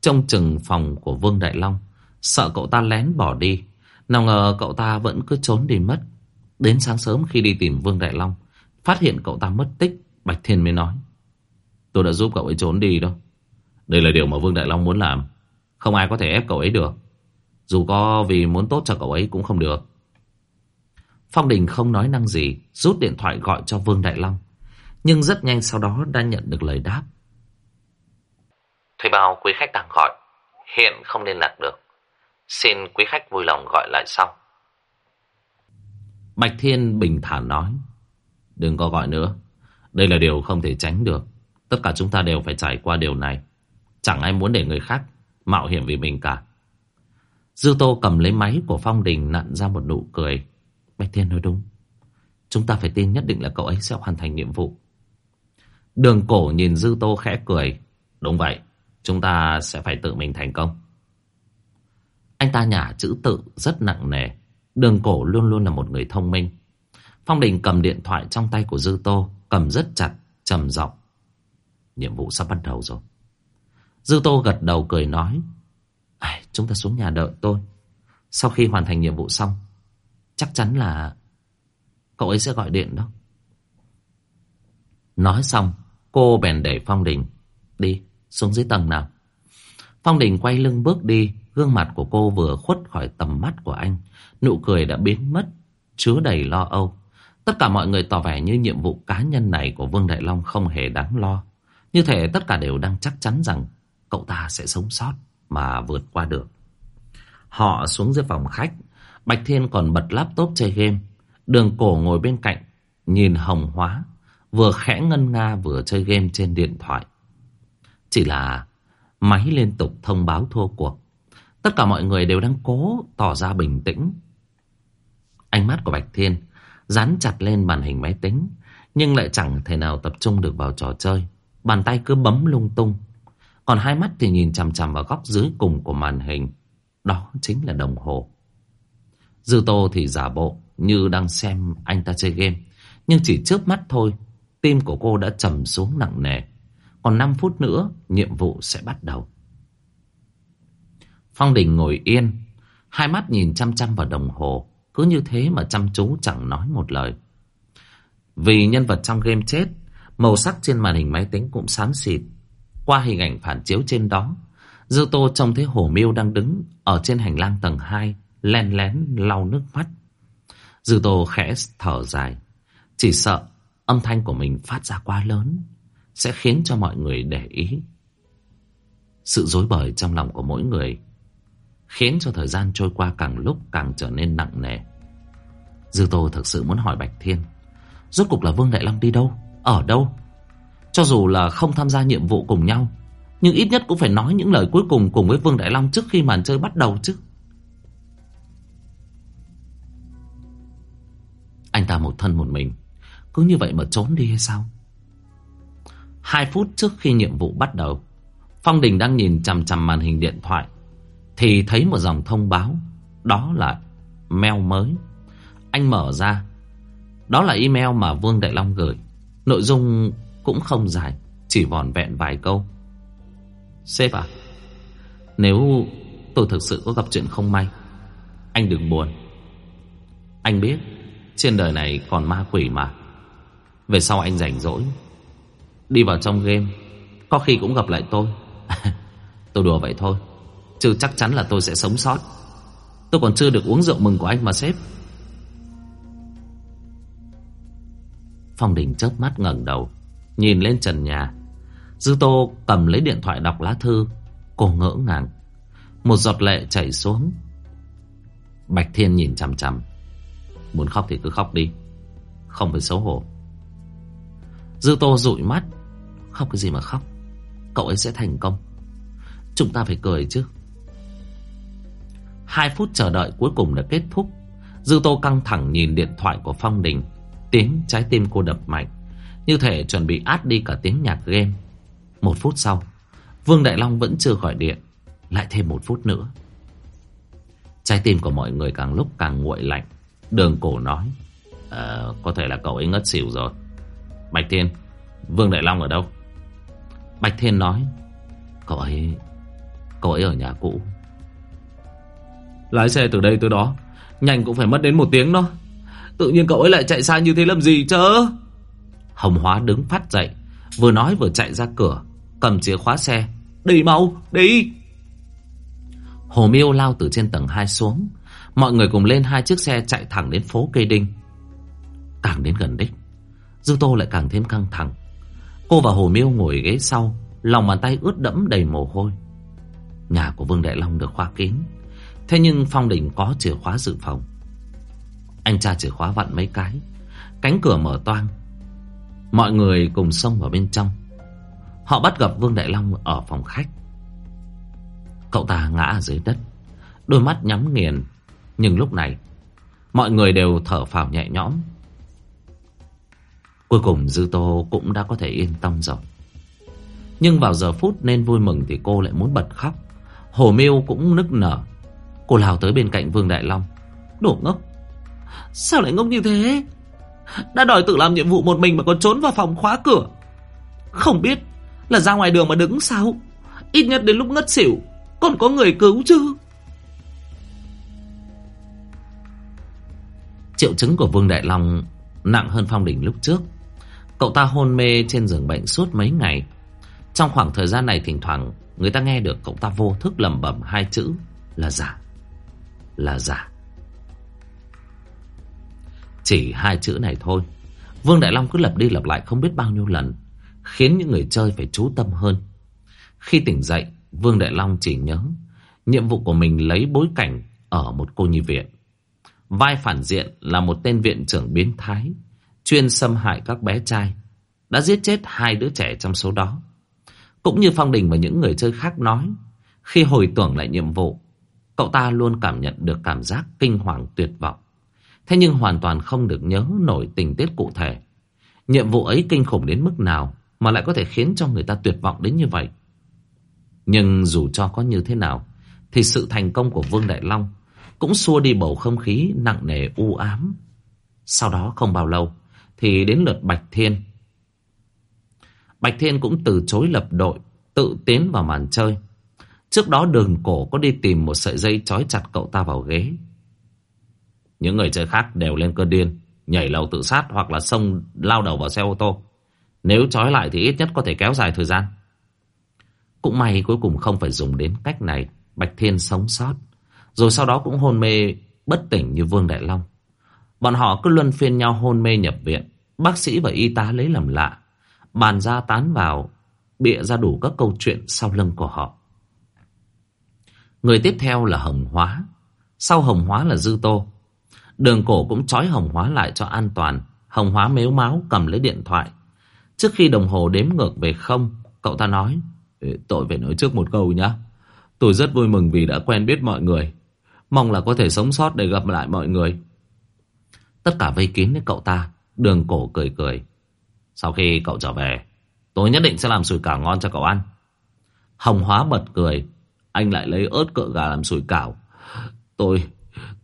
trông chừng phòng của Vương Đại Long, sợ cậu ta lén bỏ đi. Nào ngờ cậu ta vẫn cứ trốn đi mất. Đến sáng sớm khi đi tìm Vương Đại Long Phát hiện cậu ta mất tích Bạch Thiên mới nói Tôi đã giúp cậu ấy trốn đi đâu Đây là điều mà Vương Đại Long muốn làm Không ai có thể ép cậu ấy được Dù có vì muốn tốt cho cậu ấy cũng không được Phong Đình không nói năng gì Rút điện thoại gọi cho Vương Đại Long. Nhưng rất nhanh sau đó đã nhận được lời đáp. Thuê bao quý khách đang gọi Hiện không liên lạc được. Xin quý khách vui lòng gọi lại sau. Bạch Thiên bình thản nói Đừng có gọi nữa. Đây là điều không thể tránh được. Tất cả chúng ta đều phải trải qua điều này. Chẳng ai muốn để người khác Mạo hiểm vì mình cả. Dư Tô cầm lấy máy của Phong Đình Nặn ra một nụ cười Bạch Thiên nói đúng. Chúng ta phải tin nhất định là cậu ấy sẽ hoàn thành nhiệm vụ. Đường cổ nhìn Dư Tô khẽ cười. Đúng vậy Chúng ta sẽ phải tự mình thành công. Anh ta nhả chữ tự rất nặng nề. Đường cổ luôn luôn là một người thông minh. Phong Đình cầm điện thoại trong tay của Dư Tô Cầm rất chặt, trầm giọng. Nhiệm vụ sắp bắt đầu rồi. Dư Tô gật đầu cười nói Chúng ta xuống nhà đợi tôi. Sau khi hoàn thành nhiệm vụ xong Chắc chắn là Cậu ấy sẽ gọi điện đó. Nói xong, Cô bèn để Phong Đình Đi xuống dưới tầng nào. Phong Đình quay lưng bước đi, Gương mặt của cô vừa khuất khỏi tầm mắt của anh. Nụ cười đã biến mất, Chứa đầy lo âu. Tất cả mọi người tỏ vẻ như nhiệm vụ cá nhân này Của Vương Đại Long không hề đáng lo. Như thể tất cả đều đang chắc chắn rằng Cậu ta sẽ sống sót Mà vượt qua được. Họ xuống dưới phòng khách Bạch Thiên còn bật laptop chơi game. Đường cổ ngồi bên cạnh, Nhìn hồng hóa, Vừa khẽ ngân nga vừa chơi game trên điện thoại. Chỉ là Máy liên tục thông báo thua cuộc. Tất cả mọi người đều đang cố Tỏ ra bình tĩnh. Ánh mắt của Bạch Thiên Dán chặt lên màn hình máy tính, Nhưng lại chẳng thể nào tập trung được vào trò chơi. Bàn tay cứ bấm lung tung. Còn hai mắt thì nhìn chằm chằm vào góc dưới cùng của màn hình. Đó chính là đồng hồ. Dư Tô thì giả bộ Như đang xem anh ta chơi game. Nhưng chỉ trước mắt thôi, Tim của cô đã trầm xuống nặng nề. Còn 5 phút nữa, Nhiệm vụ sẽ bắt đầu. Phong Đình ngồi yên, Hai mắt nhìn chăm chăm vào đồng hồ. Cứ như thế mà chăm chú chẳng nói một lời. Vì nhân vật trong game chết, Màu sắc trên màn hình máy tính cũng xám xịt. Qua hình ảnh phản chiếu trên đó, Dư Tô trông thấy Hồ Miêu đang đứng Ở trên hành lang tầng 2 Len lén lau nước mắt. Dư Tô khẽ thở dài. Chỉ sợ âm thanh của mình phát ra quá lớn Sẽ khiến cho mọi người để ý. Sự dối bời trong lòng của mỗi người Khiến cho thời gian trôi qua càng lúc càng trở nên nặng nề. Dư Tô thực sự muốn hỏi Bạch Thiên, Rốt cục là Vương Đại Long đi đâu? Ở đâu? Cho dù là không tham gia nhiệm vụ cùng nhau, Nhưng ít nhất cũng phải nói những lời cuối cùng Cùng với Vương Đại Long trước khi màn chơi bắt đầu chứ. Anh ta một thân một mình. Cứ như vậy mà trốn đi hay sao? Hai phút trước khi nhiệm vụ bắt đầu, Phong Đình đang nhìn chằm chằm màn hình điện thoại, Thì thấy một dòng thông báo, Đó là mail mới. Anh mở ra, Đó là email mà Vương Đại Long gửi. Nội dung cũng không dài, Chỉ vòn vẹn vài câu. Sếp à Nếu tôi thực sự có gặp chuyện không may, Anh đừng buồn. Anh biết trên đời này còn ma quỷ mà. Về sau anh rảnh rỗi, Đi vào trong game, Có khi cũng gặp lại tôi. Tôi đùa vậy thôi, Chứ chắc chắn là tôi sẽ sống sót. Tôi còn chưa được uống rượu mừng của anh mà sếp. Phong Đình chớp mắt ngẩng đầu, Nhìn lên trần nhà. Dư Tô cầm lấy điện thoại đọc lá thư, Cô ngỡ ngàng. Một giọt lệ chảy xuống. Bạch Thiên nhìn chằm chằm. Muốn khóc thì cứ khóc đi. Không phải xấu hổ. Dư tô dụi mắt. Khóc cái gì mà khóc? Cậu ấy sẽ thành công. Chúng ta phải cười chứ. Hai phút chờ đợi cuối cùng đã kết thúc. Dư tô căng thẳng nhìn điện thoại của Phong Đình. Tiếng trái tim cô đập mạnh. Như thể chuẩn bị át đi cả tiếng nhạc game. Một phút sau, Vương Đại Long vẫn chưa gọi điện. Lại thêm một phút nữa. Trái tim của mọi người càng lúc càng nguội lạnh. Đường cổ nói à, Có thể là cậu ấy ngất xỉu rồi. Bạch Thiên Vương Đại Long ở đâu? Bạch Thiên nói Cậu ấy Cậu ấy ở nhà cũ. Lái xe từ đây tới đó Nhanh cũng phải mất đến một tiếng đó. Tự nhiên cậu ấy lại chạy xa như thế làm gì chứ Hồng Hóa đứng phát dậy Vừa nói vừa chạy ra cửa Cầm chìa khóa xe. Đi mau đi. Hồ Miêu lao từ trên tầng 2 xuống Mọi người cùng lên hai chiếc xe chạy thẳng đến phố Cây Đinh. Càng đến gần đích, Dư Tô lại càng thêm căng thẳng. Cô và Hồ Miêu ngồi ghế sau, Lòng bàn tay ướt đẫm đầy mồ hôi. Nhà của Vương Đại Long được khóa kín, Thế nhưng Phong Đình có chìa khóa dự phòng. Anh tra chìa khóa vặn mấy cái, Cánh cửa mở toang. Mọi người cùng xông vào bên trong. Họ bắt gặp Vương Đại Long ở phòng khách. Cậu ta ngã ở dưới đất, Đôi mắt nhắm nghiền nhưng lúc này, Mọi người đều thở phào nhẹ nhõm. Cuối cùng Dư Tô cũng đã có thể yên tâm rồi. Nhưng vào giờ phút nên vui mừng Thì cô lại muốn bật khóc. Hồ Miêu cũng nức nở. Cô lao tới bên cạnh Vương Đại Long Đổ ngốc. Sao lại ngốc như thế? Đã đòi tự làm nhiệm vụ một mình mà còn trốn vào phòng khóa cửa. Không biết Là ra ngoài đường mà đứng sao? Ít nhất đến lúc ngất xỉu, Còn có người cứu chứ. Triệu chứng của Vương Đại Long Nặng hơn Phong Đình lúc trước. Cậu ta hôn mê trên giường bệnh suốt mấy ngày. Trong khoảng thời gian này thỉnh thoảng, Người ta nghe được cậu ta vô thức lẩm bẩm hai chữ Là giả. Là giả. Chỉ hai chữ này thôi. Vương Đại Long cứ lặp đi lặp lại không biết bao nhiêu lần, Khiến những người chơi phải chú tâm hơn. Khi tỉnh dậy, Vương Đại Long chỉ nhớ, Nhiệm vụ của mình lấy bối cảnh Ở một cô nhi viện. Vai phản diện là một tên viện trưởng biến thái chuyên xâm hại các bé trai, đã giết chết hai đứa trẻ trong số đó. Cũng như Phong Đình và những người chơi khác nói, khi hồi tưởng lại nhiệm vụ, cậu ta luôn cảm nhận được cảm giác kinh hoàng tuyệt vọng. Thế nhưng hoàn toàn không được nhớ nổi tình tiết cụ thể. Nhiệm vụ ấy kinh khủng đến mức nào mà lại có thể khiến cho người ta tuyệt vọng đến như vậy. Nhưng dù cho có như thế nào, thì sự thành công của Vương Đại Long cũng xua đi bầu không khí nặng nề u ám. Sau đó không bao lâu, thì đến lượt Bạch Thiên. Bạch Thiên cũng từ chối lập đội, tự tiến vào màn chơi. Trước đó đường cổ có đi tìm một sợi dây trói chặt cậu ta vào ghế. Những người chơi khác đều lên cơn điên, nhảy lầu tự sát hoặc là xông lao đầu vào xe ô tô. Nếu trói lại thì ít nhất có thể kéo dài thời gian. Cũng may cuối cùng không phải dùng đến cách này, Bạch Thiên sống sót. Rồi sau đó cũng hôn mê bất tỉnh như Vương Đại Long. Bọn họ cứ luân phiên nhau hôn mê nhập viện. Bác sĩ và y tá lấy làm lạ. Bàn ra tán vào, bịa ra đủ các câu chuyện sau lưng của họ. Người tiếp theo là Hồng Hóa. Sau Hồng Hóa là Dư Tô. Đường cổ cũng trói Hồng Hóa lại cho an toàn. Hồng Hóa mếu máu cầm lấy điện thoại. Trước khi đồng hồ đếm ngược về không, cậu ta nói. Tội phải nói trước một câu nhá Tôi rất vui mừng vì đã quen biết mọi người. Mong là có thể sống sót để gặp lại mọi người. Tất cả vây kín với cậu ta, Đường cổ cười cười. Sau khi cậu trở về, Tôi nhất định sẽ làm sủi cảo ngon cho cậu ăn. Hồng hóa bật cười, Anh lại lấy ớt cỡ gà làm sủi cảo. Tôi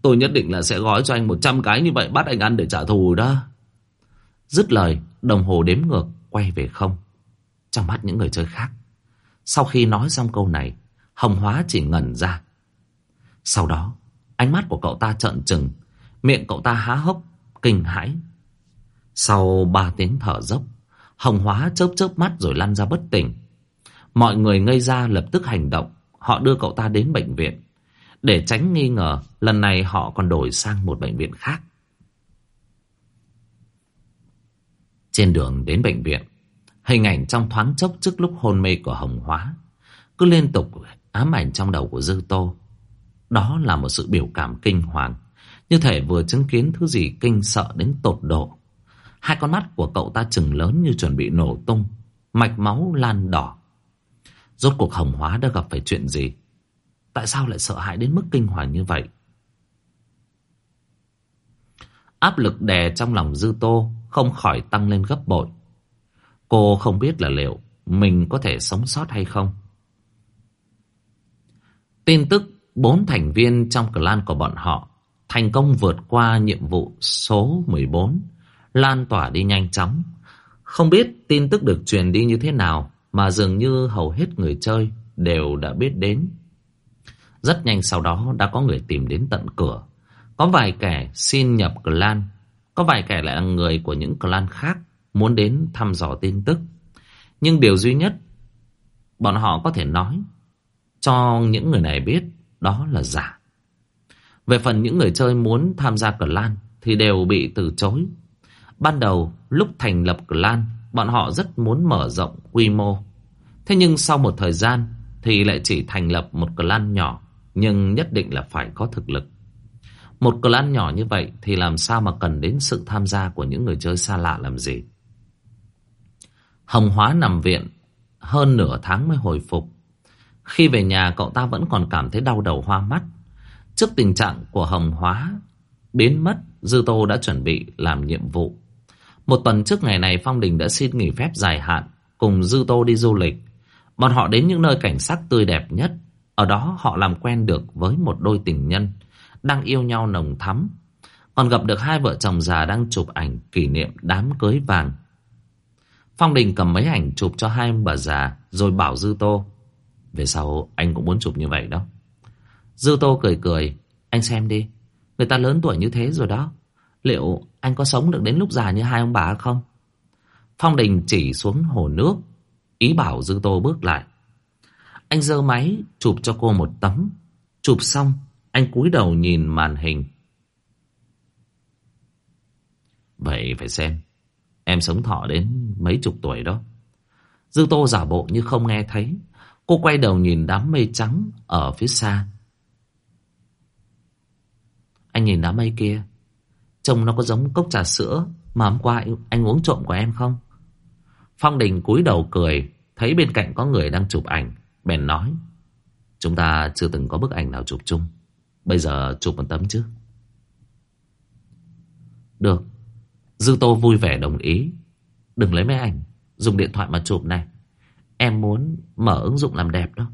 Tôi nhất định là sẽ gói cho anh 100 cái như vậy Bắt anh ăn để trả thù đó. Dứt lời, đồng hồ đếm ngược, Quay về không. Trong mắt những người chơi khác. Sau khi nói xong câu này, Hồng hóa chỉ ngẩn ra. Sau đó Ánh mắt của cậu ta trợn trừng Miệng cậu ta há hốc kinh hãi. Sau ba tiếng thở dốc, Hồng Hóa chớp chớp mắt rồi lăn ra bất tỉnh. Mọi người ngây ra lập tức hành động, họ đưa cậu ta đến bệnh viện. Để tránh nghi ngờ, lần này họ còn đổi sang một bệnh viện khác. Trên đường đến bệnh viện, hình ảnh trong thoáng chốc trước lúc hôn mê của Hồng Hóa cứ liên tục ám ảnh trong đầu của Dư Tô. Đó là một sự biểu cảm kinh hoàng. Như thể vừa chứng kiến thứ gì kinh sợ đến tột độ. Hai con mắt của cậu ta chừng lớn như chuẩn bị nổ tung, Mạch máu lan đỏ. Rốt cuộc hồng hóa đã gặp phải chuyện gì? Tại sao lại sợ hãi đến mức kinh hoàng như vậy? Áp lực đè trong lòng dư tô Không khỏi tăng lên gấp bội. Cô không biết là liệu Mình có thể sống sót hay không. Tin tức Bốn thành viên trong clan của bọn họ thành công vượt qua nhiệm vụ số 14, lan tỏa đi nhanh chóng. Không biết tin tức được truyền đi như thế nào mà dường như hầu hết người chơi đều đã biết đến. Rất nhanh sau đó đã có người tìm đến tận cửa. Có vài kẻ xin nhập clan, Có vài kẻ lại là người của những clan khác muốn đến thăm dò tin tức. Nhưng điều duy nhất bọn họ có thể nói cho những người này biết đó là giả. Về phần những người chơi muốn tham gia clan thì đều bị từ chối. Ban đầu, lúc thành lập clan bọn họ rất muốn mở rộng quy mô. Thế nhưng sau một thời gian thì lại chỉ thành lập một clan nhỏ, nhưng nhất định là phải có thực lực. Một clan nhỏ như vậy thì làm sao mà cần đến sự tham gia của những người chơi xa lạ làm gì? Hồng Hóa nằm viện, hơn nửa tháng mới hồi phục. Khi về nhà cậu ta vẫn còn cảm thấy đau đầu hoa mắt. Trước tình trạng của Hồng Hóa biến mất, Dư Tô đã chuẩn bị làm nhiệm vụ. Một tuần trước ngày này Phong Đình đã xin nghỉ phép dài hạn cùng Dư Tô đi du lịch. Bọn họ đến những nơi cảnh sắc tươi đẹp nhất. Ở đó họ làm quen được với một đôi tình nhân đang yêu nhau nồng thắm. Còn gặp được hai vợ chồng già đang chụp ảnh kỷ niệm đám cưới vàng. Phong Đình cầm mấy ảnh chụp cho hai ông bà già rồi bảo Dư Tô. Về sau anh cũng muốn chụp như vậy đó. Dư Tô cười cười. Anh xem đi. Người ta lớn tuổi như thế rồi đó. Liệu anh có sống được đến lúc già như hai ông bà không? Phong Đình chỉ xuống hồ nước. Ý bảo Dư Tô bước lại. Anh giơ máy chụp cho cô một tấm. Chụp xong, anh cúi đầu nhìn màn hình. Vậy phải xem. Em sống thọ đến mấy chục tuổi đó. Dư Tô giả bộ như không nghe thấy. Cô quay đầu nhìn đám mây trắng ở phía xa. Anh nhìn đám mây kia. Trông nó có giống cốc trà sữa mà hôm qua anh uống trộm của em không? Phong Đình cúi đầu cười. Thấy bên cạnh có người đang chụp ảnh. Bèn nói. Chúng ta chưa từng có bức ảnh nào chụp chung. Bây giờ chụp một tấm chứ. Được. Dư Tô vui vẻ đồng ý. Đừng lấy máy ảnh. Dùng điện thoại mà chụp này. Em muốn mở ứng dụng làm đẹp đó.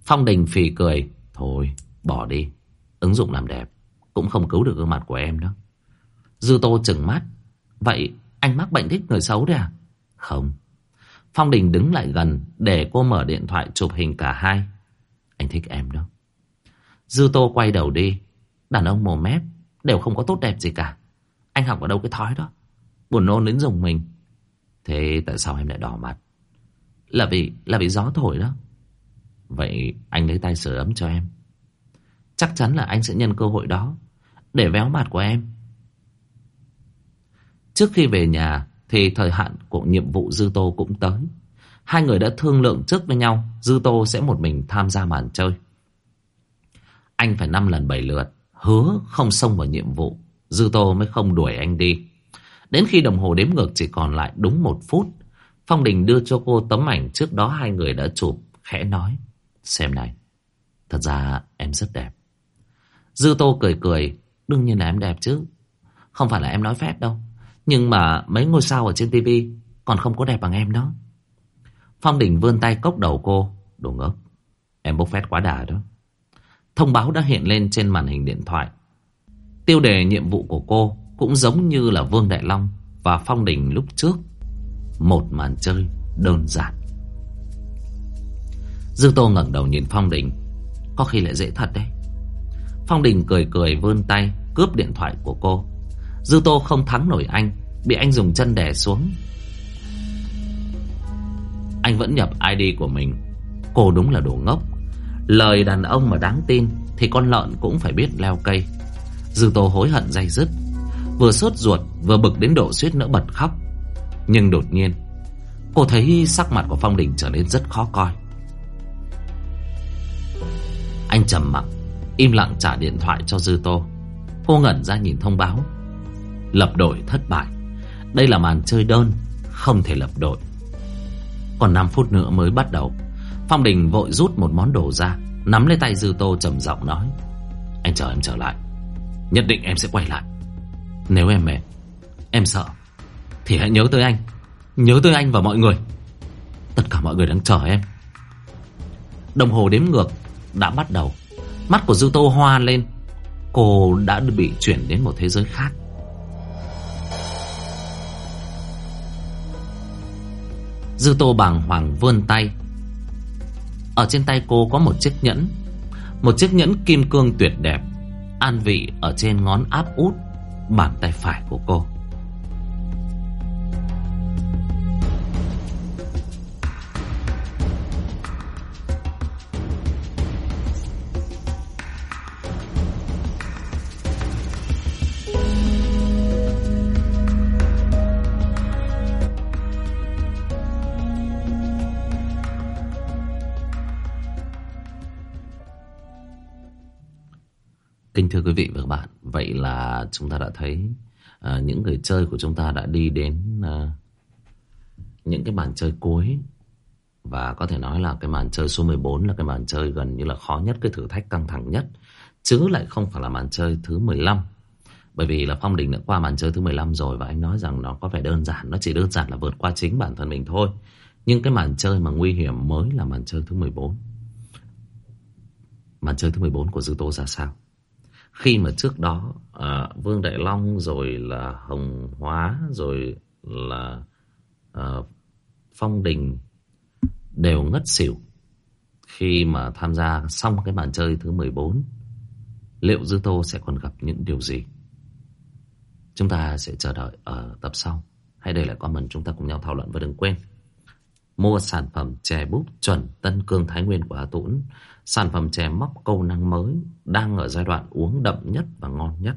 Phong Đình phì cười. Thôi, bỏ đi. Ứng dụng làm đẹp cũng không cứu được gương mặt của em đó. Dư Tô chừng mắt. Vậy anh mắc bệnh thích người xấu đấy à? Không. Phong Đình đứng lại gần để cô mở điện thoại chụp hình cả hai. Anh thích em đó. Dư Tô quay đầu đi. Đàn ông mồm mép đều không có tốt đẹp gì cả. Anh học ở đâu cái thói đó. Buồn nôn đến dùng mình. Thế tại sao em lại đỏ mặt? Là vì là vì gió thổi đó. Vậy anh lấy tay sửa ấm cho em. Chắc chắn là anh sẽ nhân cơ hội đó để véo mặt của em. Trước khi về nhà thì thời hạn của nhiệm vụ Dư Tô cũng tới. Hai người đã thương lượng trước với nhau, Dư Tô sẽ một mình tham gia màn chơi. Anh phải năm lần bảy lượt, Hứa không xông vào nhiệm vụ, Dư Tô mới không đuổi anh đi Đến khi đồng hồ đếm ngược chỉ còn lại đúng một phút, Phong Đình đưa cho cô tấm ảnh trước đó hai người đã chụp, Khẽ nói, Xem này, Thật ra em rất đẹp. Dư Tô cười cười, Đương nhiên là em đẹp chứ. Không phải là em nói phép đâu, Nhưng mà mấy ngôi sao ở trên tivi Còn không có đẹp bằng em đó. Phong Đình vươn tay cốc đầu cô, Đồ ngốc, Em bốc phét quá đà đó. Thông báo đã hiện lên trên màn hình điện thoại. Tiêu đề nhiệm vụ của cô cũng giống như là Vương Đại Long và Phong Đình lúc trước. Một màn chơi đơn giản. Dư Tô ngẩng đầu nhìn Phong Đình. Có khi lại dễ thật đấy. Phong Đình cười cười vươn tay cướp điện thoại của cô. Dư Tô không thắng nổi anh, bị anh dùng chân đè xuống. Anh vẫn nhập ID của mình. Cô đúng là đồ ngốc. Lời đàn ông mà đáng tin Thì con lợn cũng phải biết leo cây Dư tô hối hận dây dứt Vừa sốt ruột, vừa bực đến độ suýt nữa bật khóc. Nhưng đột nhiên, Cô thấy sắc mặt của Phong Đình trở nên rất khó coi. Anh trầm mặc, Im lặng trả điện thoại cho Dư Tô. Cô ngẩn ra nhìn thông báo. Lập đội thất bại. Đây là màn chơi đơn, Không thể lập đội. Còn 5 phút nữa mới bắt đầu, Phong Đình vội rút một món đồ ra, Nắm lấy tay Dư Tô trầm giọng nói. Anh chờ em trở lại. Nhất định em sẽ quay lại. Nếu em mệt Em sợ, Thì hãy nhớ tới anh. Nhớ tới anh và mọi người. Tất cả mọi người đang chờ em. Đồng hồ đếm ngược đã bắt đầu. Mắt của Dư Tô hoa lên. Cô đã bị chuyển đến một thế giới khác. Dư Tô bàng hoàng vươn tay. Ở trên tay cô có một chiếc nhẫn. Một chiếc nhẫn kim cương tuyệt đẹp, An vị ở trên ngón áp út bàn tay phải của cô. Kính thưa quý vị và các bạn, vậy là chúng ta đã thấy uh, những người chơi của chúng ta đã đi đến uh, những cái màn chơi cuối và có thể nói là cái màn chơi số 14 là cái màn chơi gần như là khó nhất, cái thử thách căng thẳng nhất chứ lại không phải là màn chơi thứ 15. Bởi vì là Phong Đình đã qua màn chơi thứ 15 rồi và anh nói rằng nó có vẻ đơn giản, nó chỉ đơn giản là vượt qua chính bản thân mình thôi. Nhưng cái màn chơi mà nguy hiểm mới là màn chơi thứ 14. Màn chơi thứ 14 của Dư Tô ra sao? Khi mà trước đó à, Vương Đại Long rồi là Hồng Hóa rồi là à, Phong Đình đều ngất xỉu. Khi mà tham gia xong cái màn chơi thứ 14 liệu Dư Tô sẽ còn gặp những điều gì? Chúng ta sẽ chờ đợi ở tập sau. Hãy để lại comment chúng ta cùng nhau thảo luận và đừng quên mua sản phẩm chè búp chuẩn Tân Cương Thái Nguyên của Hà Tũng. Sản phẩm chè móc câu năng mới đang ở giai đoạn uống đậm nhất và ngon nhất.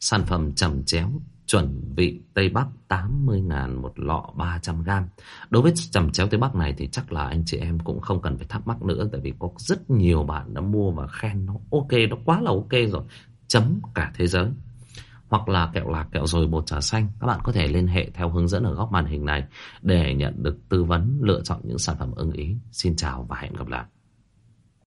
Sản phẩm chầm chéo chuẩn vị Tây Bắc 80 ngàn một lọ 300g. Đối với chầm chéo Tây Bắc này thì chắc là anh chị em cũng không cần phải thắc mắc nữa tại vì có rất nhiều bạn đã mua và khen nó ok, nó quá là ok rồi. Chấm cả thế giới hoặc là kẹo lạc kẹo rồi bột trà xanh các bạn có thể liên hệ theo hướng dẫn ở góc màn hình này để nhận được tư vấn lựa chọn những sản phẩm ưng ý xin chào và hẹn gặp lại